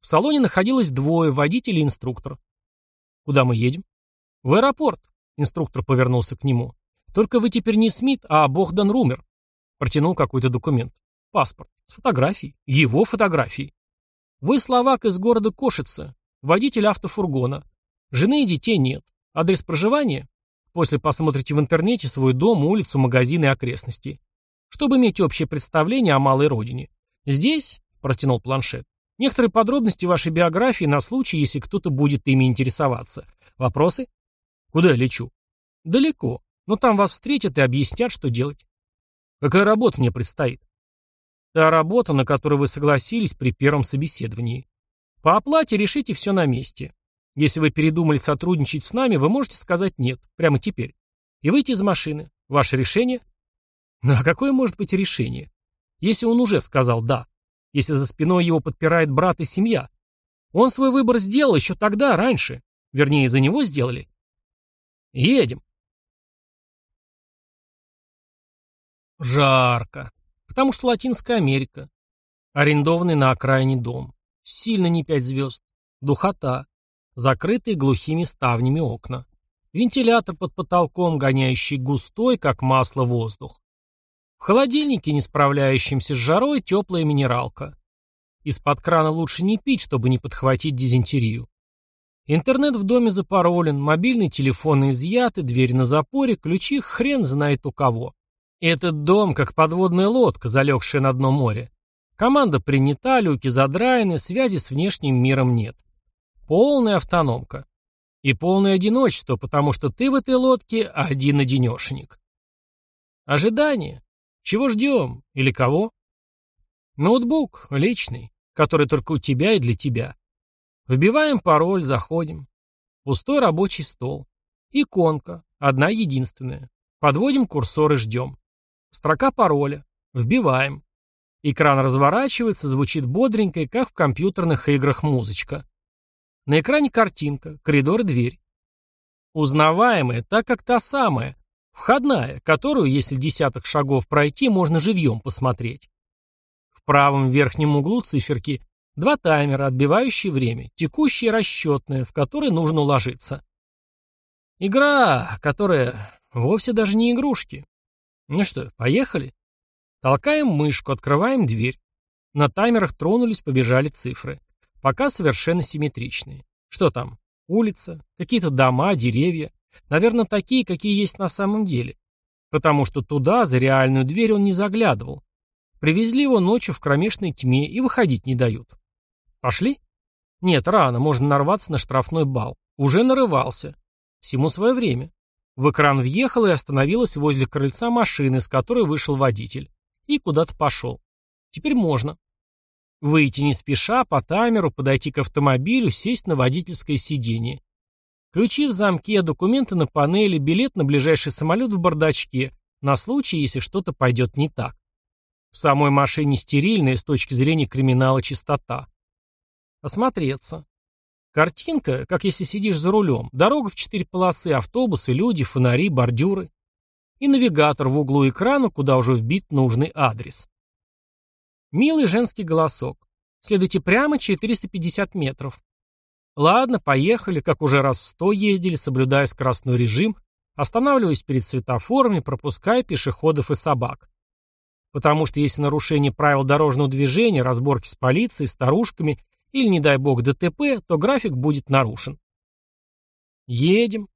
В салоне находилось двое, водитель и инструктор. «Куда мы едем?» «В аэропорт», — инструктор повернулся к нему. «Только вы теперь не Смит, а Богдан Румер. Протянул какой-то документ. Паспорт. С фотографией. Его фотографией. Вы словак из города Кошица. Водитель автофургона. Жены и детей нет. Адрес проживания? После посмотрите в интернете свой дом, улицу, магазин и окрестности. Чтобы иметь общее представление о малой родине. Здесь, протянул планшет, некоторые подробности вашей биографии на случай, если кто-то будет ими интересоваться. Вопросы? Куда я лечу? Далеко. Но там вас встретят и объяснят, что делать. Какая работа мне предстоит? Та работа, на которую вы согласились при первом собеседовании. По оплате решите все на месте. Если вы передумали сотрудничать с нами, вы можете сказать «нет» прямо теперь. И выйти из машины. Ваше решение? Ну а какое может быть решение? Если он уже сказал «да», если за спиной его подпирает брат и семья. Он свой выбор сделал еще тогда, раньше. Вернее, за него сделали. Едем. Жарко. Потому что Латинская Америка. Арендованный на окраине дом. Сильно не пять звезд. Духота. Закрытые глухими ставнями окна. Вентилятор под потолком, гоняющий густой, как масло, воздух. В холодильнике, не справляющемся с жарой, теплая минералка. Из-под крана лучше не пить, чтобы не подхватить дизентерию. Интернет в доме запаролен, мобильный телефон изъяты, дверь на запоре, ключи хрен знает у кого. Этот дом, как подводная лодка, залегшая на дно моря. Команда принята, люки задраены, связи с внешним миром нет. Полная автономка. И полное одиночество, потому что ты в этой лодке один-одинешенек. Ожидание. Чего ждем? Или кого? Ноутбук, личный, который только у тебя и для тебя. Вбиваем пароль, заходим. Пустой рабочий стол. Иконка, одна единственная. Подводим курсор и ждем. Строка пароля. Вбиваем. Экран разворачивается, звучит бодренько, как в компьютерных играх музычка. На экране картинка, коридор и дверь. Узнаваемая, так как та самая, входная, которую, если десяток шагов пройти, можно живьем посмотреть. В правом верхнем углу циферки два таймера, отбивающие время, текущее и расчетное, в которое нужно уложиться. Игра, которая вовсе даже не игрушки. Ну что, поехали? Толкаем мышку, открываем дверь. На таймерах тронулись, побежали цифры. Пока совершенно симметричные. Что там? Улица, какие-то дома, деревья. Наверное, такие, какие есть на самом деле. Потому что туда, за реальную дверь, он не заглядывал. Привезли его ночью в кромешной тьме и выходить не дают. Пошли? Нет, рано, можно нарваться на штрафной бал. Уже нарывался. Всему свое время. В экран въехала и остановилась возле крыльца машины, с которой вышел водитель. И куда-то пошел. Теперь можно. Выйти не спеша, по таймеру, подойти к автомобилю, сесть на водительское сиденье. Ключи в замке, документы на панели, билет на ближайший самолет в бардачке, на случай, если что-то пойдет не так. В самой машине стерильная с точки зрения криминала чистота. Осмотреться. Картинка, как если сидишь за рулем. Дорога в четыре полосы, автобусы, люди, фонари, бордюры. И навигатор в углу экрана, куда уже вбит нужный адрес. Милый женский голосок. Следуйте прямо 450 метров. Ладно, поехали, как уже раз сто ездили, соблюдая скоростной режим, останавливаясь перед светофорами, пропуская пешеходов и собак. Потому что если нарушение правил дорожного движения, разборки с полицией, старушками или, не дай бог, ДТП, то график будет нарушен. Едем.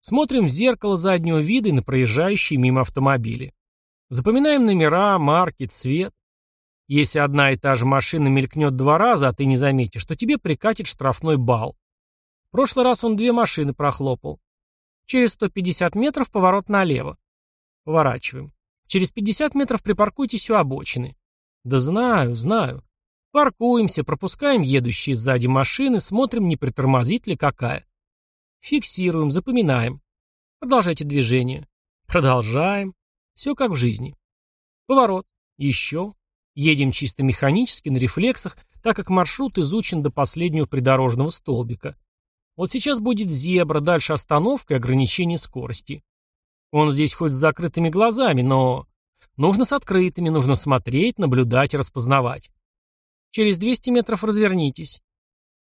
Смотрим в зеркало заднего вида и на проезжающие мимо автомобили. Запоминаем номера, марки, цвет. Если одна и та же машина мелькнет два раза, а ты не заметишь, то тебе прикатит штрафной балл. В прошлый раз он две машины прохлопал. Через 150 метров поворот налево. Поворачиваем. Через 50 метров припаркуйтесь у обочины. Да знаю, знаю. Паркуемся, пропускаем едущие сзади машины, смотрим, не притормозит ли какая. Фиксируем, запоминаем. Продолжайте движение. Продолжаем. Все как в жизни. Поворот. Еще. Едем чисто механически, на рефлексах, так как маршрут изучен до последнего придорожного столбика. Вот сейчас будет зебра, дальше остановка и ограничение скорости. Он здесь хоть с закрытыми глазами, но... Нужно с открытыми, нужно смотреть, наблюдать распознавать. Через 200 метров развернитесь.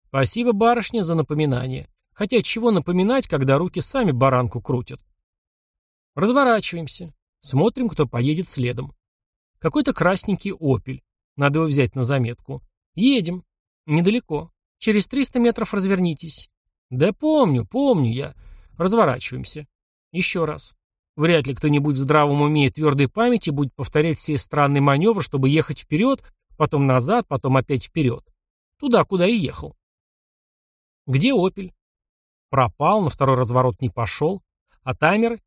Спасибо, барышня, за напоминание. Хотя чего напоминать, когда руки сами баранку крутят. Разворачиваемся. Смотрим, кто поедет следом. Какой-то красненький «Опель». Надо его взять на заметку. Едем. Недалеко. Через 300 метров развернитесь. Да помню, помню я. Разворачиваемся. Еще раз. Вряд ли кто-нибудь в здравом уме и твердой памяти будет повторять все странные маневры, чтобы ехать вперед, потом назад, потом опять вперед. Туда, куда и ехал. Где «Опель»? Пропал, на второй разворот не пошел. А таймеры?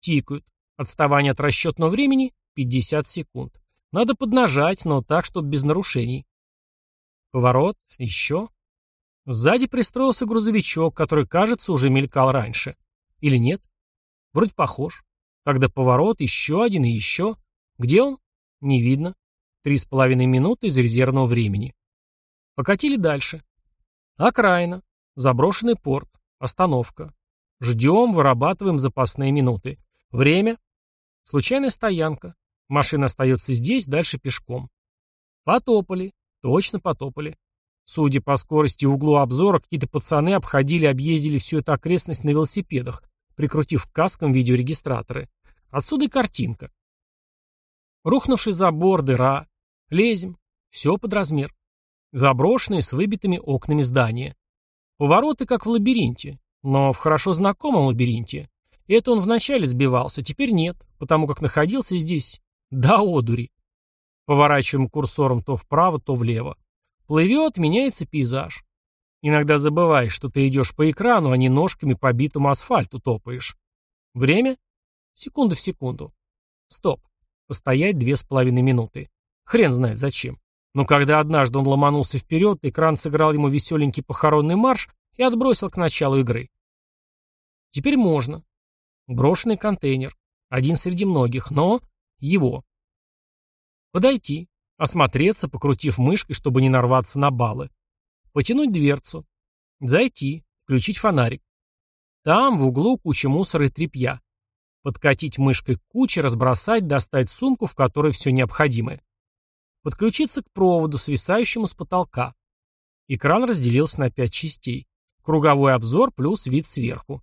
Тикают. Отставание от расчетного времени 50 секунд. Надо поднажать, но так, чтобы без нарушений. Поворот. Еще. Сзади пристроился грузовичок, который, кажется, уже мелькал раньше. Или нет? Вроде похож. Тогда поворот, еще один и еще. Где он? Не видно. Три с половиной минуты из резервного времени. Покатили дальше. Окраина. Заброшенный порт. Остановка. Ждем, вырабатываем запасные минуты. Время. Случайная стоянка. Машина остается здесь, дальше пешком. Потопали. Точно потопали. Судя по скорости и углу обзора, какие-то пацаны обходили, объездили всю эту окрестность на велосипедах, прикрутив к каскам видеорегистраторы. Отсюда и картинка. Рухнувший забор, дыра. Лезем. Все под размер. Заброшенные с выбитыми окнами здания. Повороты, как в лабиринте. Но в хорошо знакомом лабиринте. Это он вначале сбивался, теперь нет, потому как находился здесь до одури. Поворачиваем курсором то вправо, то влево. Плывет, меняется пейзаж. Иногда забываешь, что ты идешь по экрану, а не ножками по битому асфальту топаешь. Время? Секунда в секунду. Стоп. Постоять две с половиной минуты. Хрен знает зачем. Но когда однажды он ломанулся вперед, экран сыграл ему веселенький похоронный марш и отбросил к началу игры. Теперь можно. Брошенный контейнер. Один среди многих, но его. Подойти. Осмотреться, покрутив мышкой, чтобы не нарваться на баллы. Потянуть дверцу. Зайти. Включить фонарик. Там, в углу, куча мусора и тряпья. Подкатить мышкой к куче, разбросать, достать сумку, в которой все необходимое. Подключиться к проводу, свисающему с потолка. Экран разделился на пять частей. Круговой обзор плюс вид сверху.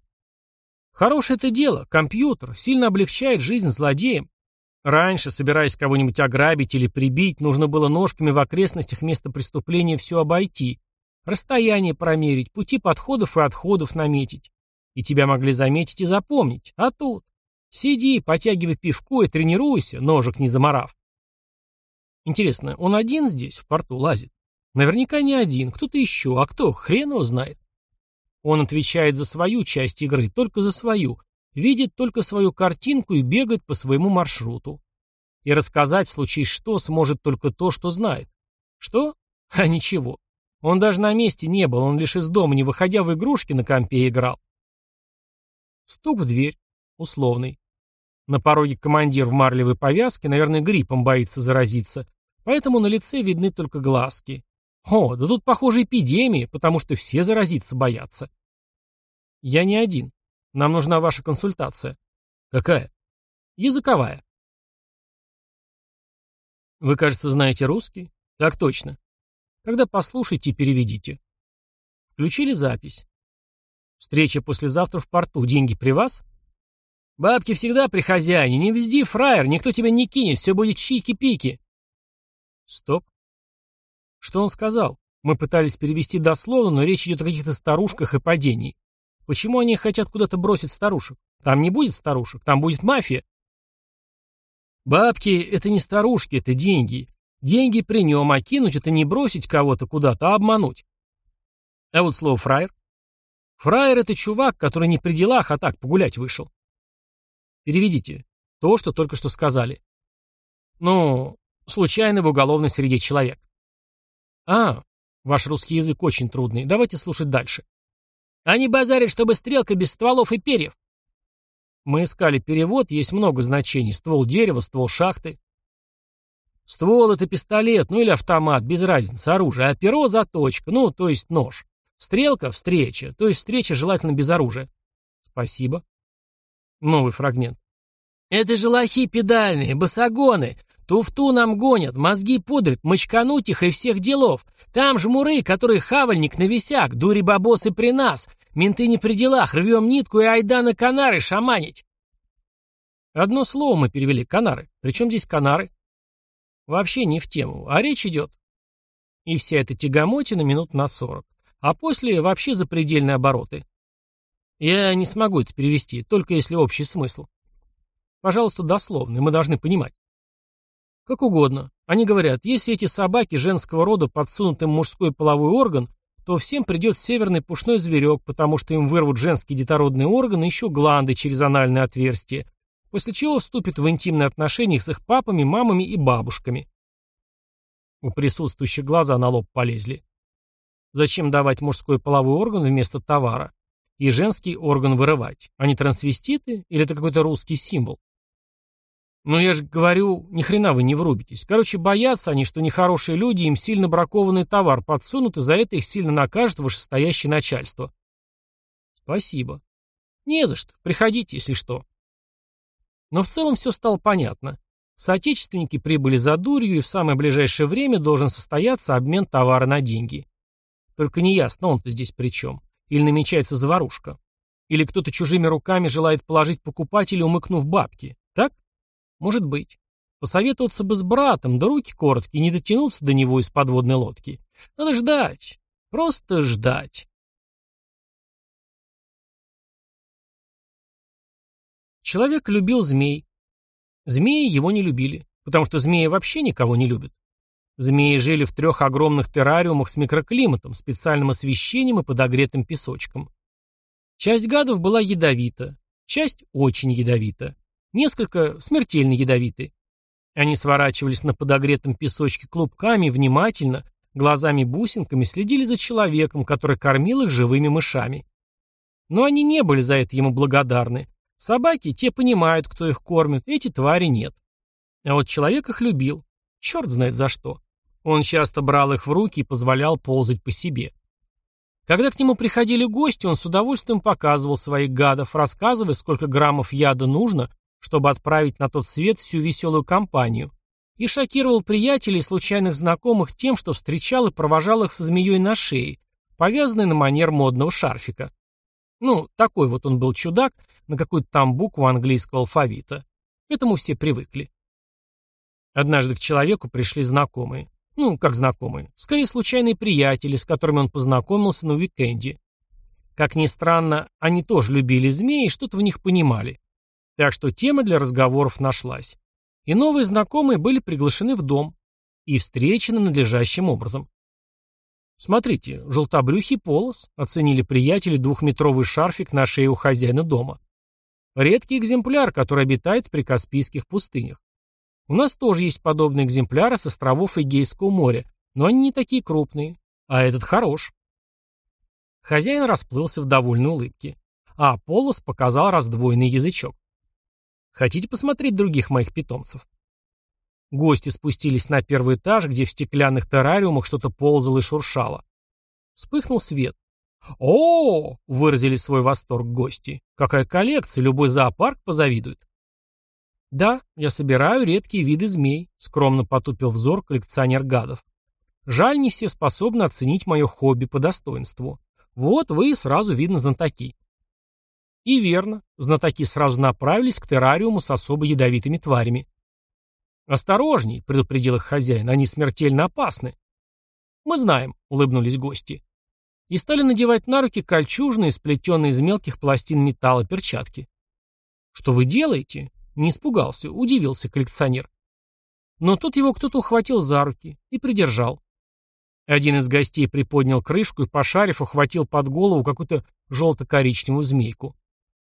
Хорошее это дело, компьютер, сильно облегчает жизнь злодеям. Раньше, собираясь кого-нибудь ограбить или прибить, нужно было ножками в окрестностях места преступления все обойти, расстояние промерить, пути подходов и отходов наметить. И тебя могли заметить и запомнить. А тут сиди, потягивай пивко и тренируйся, ножик не заморав. Интересно, он один здесь, в порту, лазит? Наверняка не один, кто-то еще, а кто, хрен его знает. Он отвечает за свою часть игры, только за свою, видит только свою картинку и бегает по своему маршруту. И рассказать, случись что, сможет только то, что знает. Что? А ничего. Он даже на месте не был, он лишь из дома, не выходя в игрушки, на компе играл. Стук в дверь. Условный. На пороге командир в марлевой повязке, наверное, гриппом боится заразиться, поэтому на лице видны только глазки. О, да тут, похоже, эпидемия, потому что все заразиться боятся. Я не один. Нам нужна ваша консультация. Какая? Языковая. Вы, кажется, знаете русский? Так точно. Тогда послушайте и переведите. Включили запись. Встреча послезавтра в порту. Деньги при вас? Бабки всегда при хозяине, не везди, фраер, никто тебя не кинет, все будет чики-пики. Стоп. Что он сказал? Мы пытались перевести дословно, но речь идет о каких-то старушках и падении. Почему они хотят куда-то бросить старушек? Там не будет старушек, там будет мафия. Бабки — это не старушки, это деньги. Деньги при нем, а кинуть — это не бросить кого-то куда-то, а обмануть. А вот слово «фраер». Фраер — это чувак, который не при делах, а так погулять вышел. Переведите. То, что только что сказали. Ну, случайно в уголовной среде человек. А, ваш русский язык очень трудный. Давайте слушать дальше. Они базарят, чтобы стрелка без стволов и перьев. Мы искали перевод, есть много значений. Ствол дерева, ствол шахты. Ствол — это пистолет, ну или автомат, без разницы, оружие. А перо — заточка, ну, то есть нож. Стрелка — встреча, то есть встреча желательно без оружия. Спасибо. Новый фрагмент. «Это же лохи педальные, басогоны. Туфту нам гонят, мозги пудрят, мочкануть их и всех делов. Там жмуры, которые хавальник на висяк, дури бабосы при нас. Менты не при делах, рвем нитку и айда на канары шаманить». Одно слово мы перевели «канары». Причем здесь канары? Вообще не в тему, а речь идет. И вся эта тягомотина минут на сорок. А после вообще запредельные обороты. Я не смогу это перевести, только если общий смысл. Пожалуйста, дословно, мы должны понимать. Как угодно. Они говорят, если эти собаки женского рода подсунут им мужской половой орган, то всем придет северный пушной зверек, потому что им вырвут женские детородные органы и еще гланды через анальное отверстие, после чего вступят в интимные отношения с их папами, мамами и бабушками. У присутствующих глаза на лоб полезли. Зачем давать мужской половой орган вместо товара? И женский орган вырывать. Они трансвеститы или это какой-то русский символ? Ну я же говорю, ни хрена вы не врубитесь. Короче, боятся они, что нехорошие люди им сильно бракованный товар подсунут, и за это их сильно накажет вышестоящее начальство. Спасибо. Не за что. Приходите, если что. Но в целом все стало понятно. Соотечественники прибыли за дурью, и в самое ближайшее время должен состояться обмен товара на деньги. Только неясно, он-то здесь при чем. Или намечается заварушка. Или кто-то чужими руками желает положить покупателя, умыкнув бабки. Так? Может быть. Посоветоваться бы с братом, да руки короткие, не дотянуться до него из подводной лодки. Надо ждать. Просто ждать. Человек любил змей. Змеи его не любили. потому что змеи вообще никого не любят. Змеи жили в трех огромных террариумах с микроклиматом, специальным освещением и подогретым песочком. Часть гадов была ядовита, часть очень ядовита, несколько смертельно ядовиты. Они сворачивались на подогретом песочке клубками внимательно, глазами-бусинками следили за человеком, который кормил их живыми мышами. Но они не были за это ему благодарны. Собаки, те понимают, кто их кормит, эти твари нет. А вот человек их любил. Черт знает за что. Он часто брал их в руки и позволял ползать по себе. Когда к нему приходили гости, он с удовольствием показывал своих гадов, рассказывая, сколько граммов яда нужно, чтобы отправить на тот свет всю веселую компанию, и шокировал приятелей и случайных знакомых тем, что встречал и провожал их со змеей на шее, повязанной на манер модного шарфика. Ну, такой вот он был чудак, на какую-то там букву английского алфавита. К этому все привыкли. Однажды к человеку пришли знакомые. Ну, как знакомые. Скорее, случайные приятели, с которыми он познакомился на уикенде. Как ни странно, они тоже любили змеи и что-то в них понимали. Так что тема для разговоров нашлась. И новые знакомые были приглашены в дом и встречены надлежащим образом. «Смотрите, желтобрюхий полос», — оценили приятели двухметровый шарфик на шее у хозяина дома. Редкий экземпляр, который обитает при Каспийских пустынях. У нас тоже есть подобные экземпляры с островов Эгейского моря, но они не такие крупные. А этот хорош. Хозяин расплылся в довольной улыбке, а Полос показал раздвоенный язычок. Хотите посмотреть других моих питомцев? Гости спустились на первый этаж, где в стеклянных террариумах что-то ползало и шуршало. Вспыхнул свет. О, -о, -о выразили свой восторг гости. Какая коллекция, любой зоопарк позавидует. «Да, я собираю редкие виды змей», — скромно потупил взор коллекционер гадов. «Жаль, не все способны оценить мое хобби по достоинству. Вот вы и сразу видно знатоки». И верно, знатоки сразу направились к террариуму с особо ядовитыми тварями. «Осторожней», — предупредил их хозяин, — «они смертельно опасны». «Мы знаем», — улыбнулись гости. И стали надевать на руки кольчужные, сплетенные из мелких пластин металла перчатки. «Что вы делаете?» Не испугался, удивился коллекционер. Но тут его кто-то ухватил за руки и придержал. Один из гостей приподнял крышку и, пошарив, ухватил под голову какую-то желто-коричневую змейку.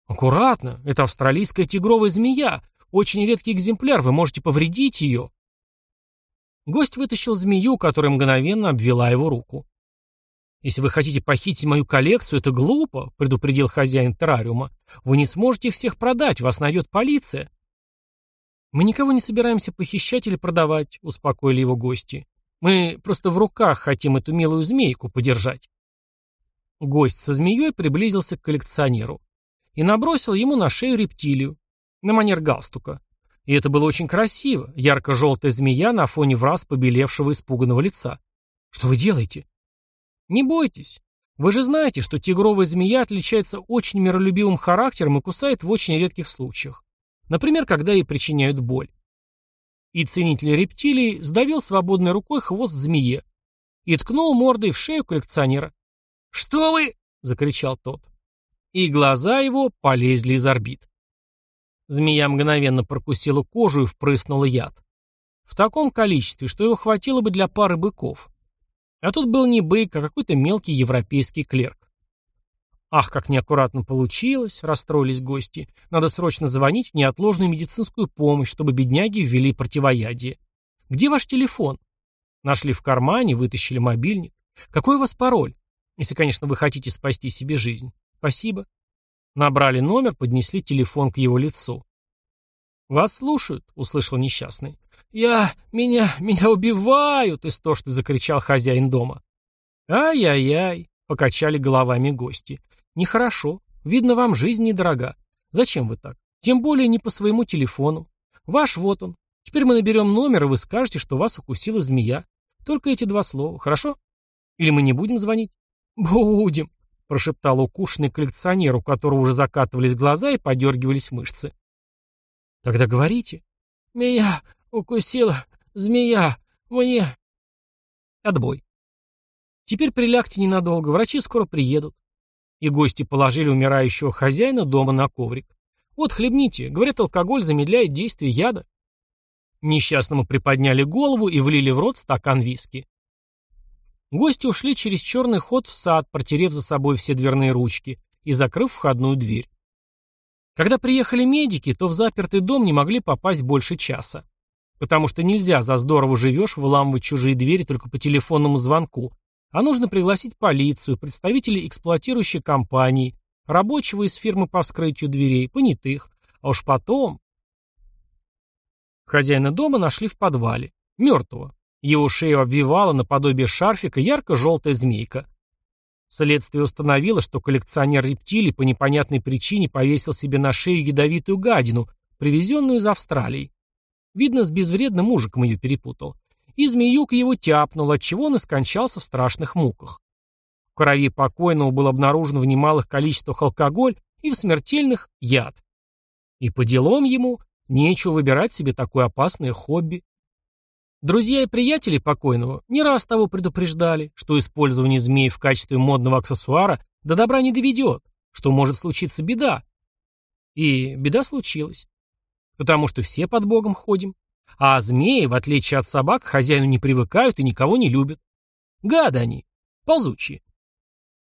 «Аккуратно, это австралийская тигровая змея, очень редкий экземпляр, вы можете повредить ее». Гость вытащил змею, которая мгновенно обвела его руку. «Если вы хотите похитить мою коллекцию, это глупо», — предупредил хозяин террариума. «Вы не сможете всех продать, вас найдет полиция». «Мы никого не собираемся похищать или продавать», — успокоили его гости. «Мы просто в руках хотим эту милую змейку подержать». Гость со змеей приблизился к коллекционеру и набросил ему на шею рептилию, на манер галстука. И это было очень красиво, ярко-желтая змея на фоне враз побелевшего испуганного лица. «Что вы делаете?» «Не бойтесь. Вы же знаете, что тигровая змея отличается очень миролюбивым характером и кусает в очень редких случаях. Например, когда ей причиняют боль. И ценитель рептилий сдавил свободной рукой хвост змее и ткнул мордой в шею коллекционера. «Что вы?» — закричал тот. И глаза его полезли из орбит. Змея мгновенно прокусила кожу и впрыснула яд. В таком количестве, что его хватило бы для пары быков. А тут был не бык, а какой-то мелкий европейский клерк. Ах, как неаккуратно получилось, расстроились гости. Надо срочно звонить в неотложную медицинскую помощь, чтобы бедняги ввели противоядие. Где ваш телефон? Нашли в кармане, вытащили мобильник. Какой у вас пароль? Если, конечно, вы хотите спасти себе жизнь. Спасибо. Набрали номер, поднесли телефон к его лицу. «Вас слушают», — услышал несчастный. «Я... меня... меня убивают!» — истошно закричал хозяин дома. «Ай-яй-яй!» — покачали головами гости. Нехорошо. Видно, вам жизнь недорога. Зачем вы так? Тем более не по своему телефону. Ваш вот он. Теперь мы наберем номер, и вы скажете, что вас укусила змея. Только эти два слова, хорошо? Или мы не будем звонить? Будем, прошептал укушенный коллекционер, у которого уже закатывались глаза и подергивались мышцы. Тогда говорите. Меня укусила змея. Мне... Отбой. Теперь прилягте ненадолго, врачи скоро приедут и гости положили умирающего хозяина дома на коврик. «Вот, хлебните. Говорят, алкоголь замедляет действие яда». Несчастному приподняли голову и влили в рот стакан виски. Гости ушли через черный ход в сад, протерев за собой все дверные ручки и закрыв входную дверь. Когда приехали медики, то в запертый дом не могли попасть больше часа. Потому что нельзя за здорово живешь выламывать чужие двери только по телефонному звонку, а нужно пригласить полицию, представителей эксплуатирующей компании, рабочего из фирмы по вскрытию дверей, понятых, а уж потом... Хозяина дома нашли в подвале, мертвого. Его шею обвивала наподобие шарфика ярко-желтая змейка. Следствие установило, что коллекционер рептилий по непонятной причине повесил себе на шею ядовитую гадину, привезенную из Австралии. Видно, с безвредным мужиком ее перепутал. И змеюк его тяпнул, отчего он и скончался в страшных муках. В крови покойного был обнаружен в немалых количествах алкоголь и в смертельных яд. И по делам ему нечего выбирать себе такое опасное хобби. Друзья и приятели покойного не раз того предупреждали, что использование змей в качестве модного аксессуара до добра не доведет, что может случиться беда. И беда случилась. Потому что все под Богом ходим. А змеи, в отличие от собак, хозяину не привыкают и никого не любят. Гады они, ползучие.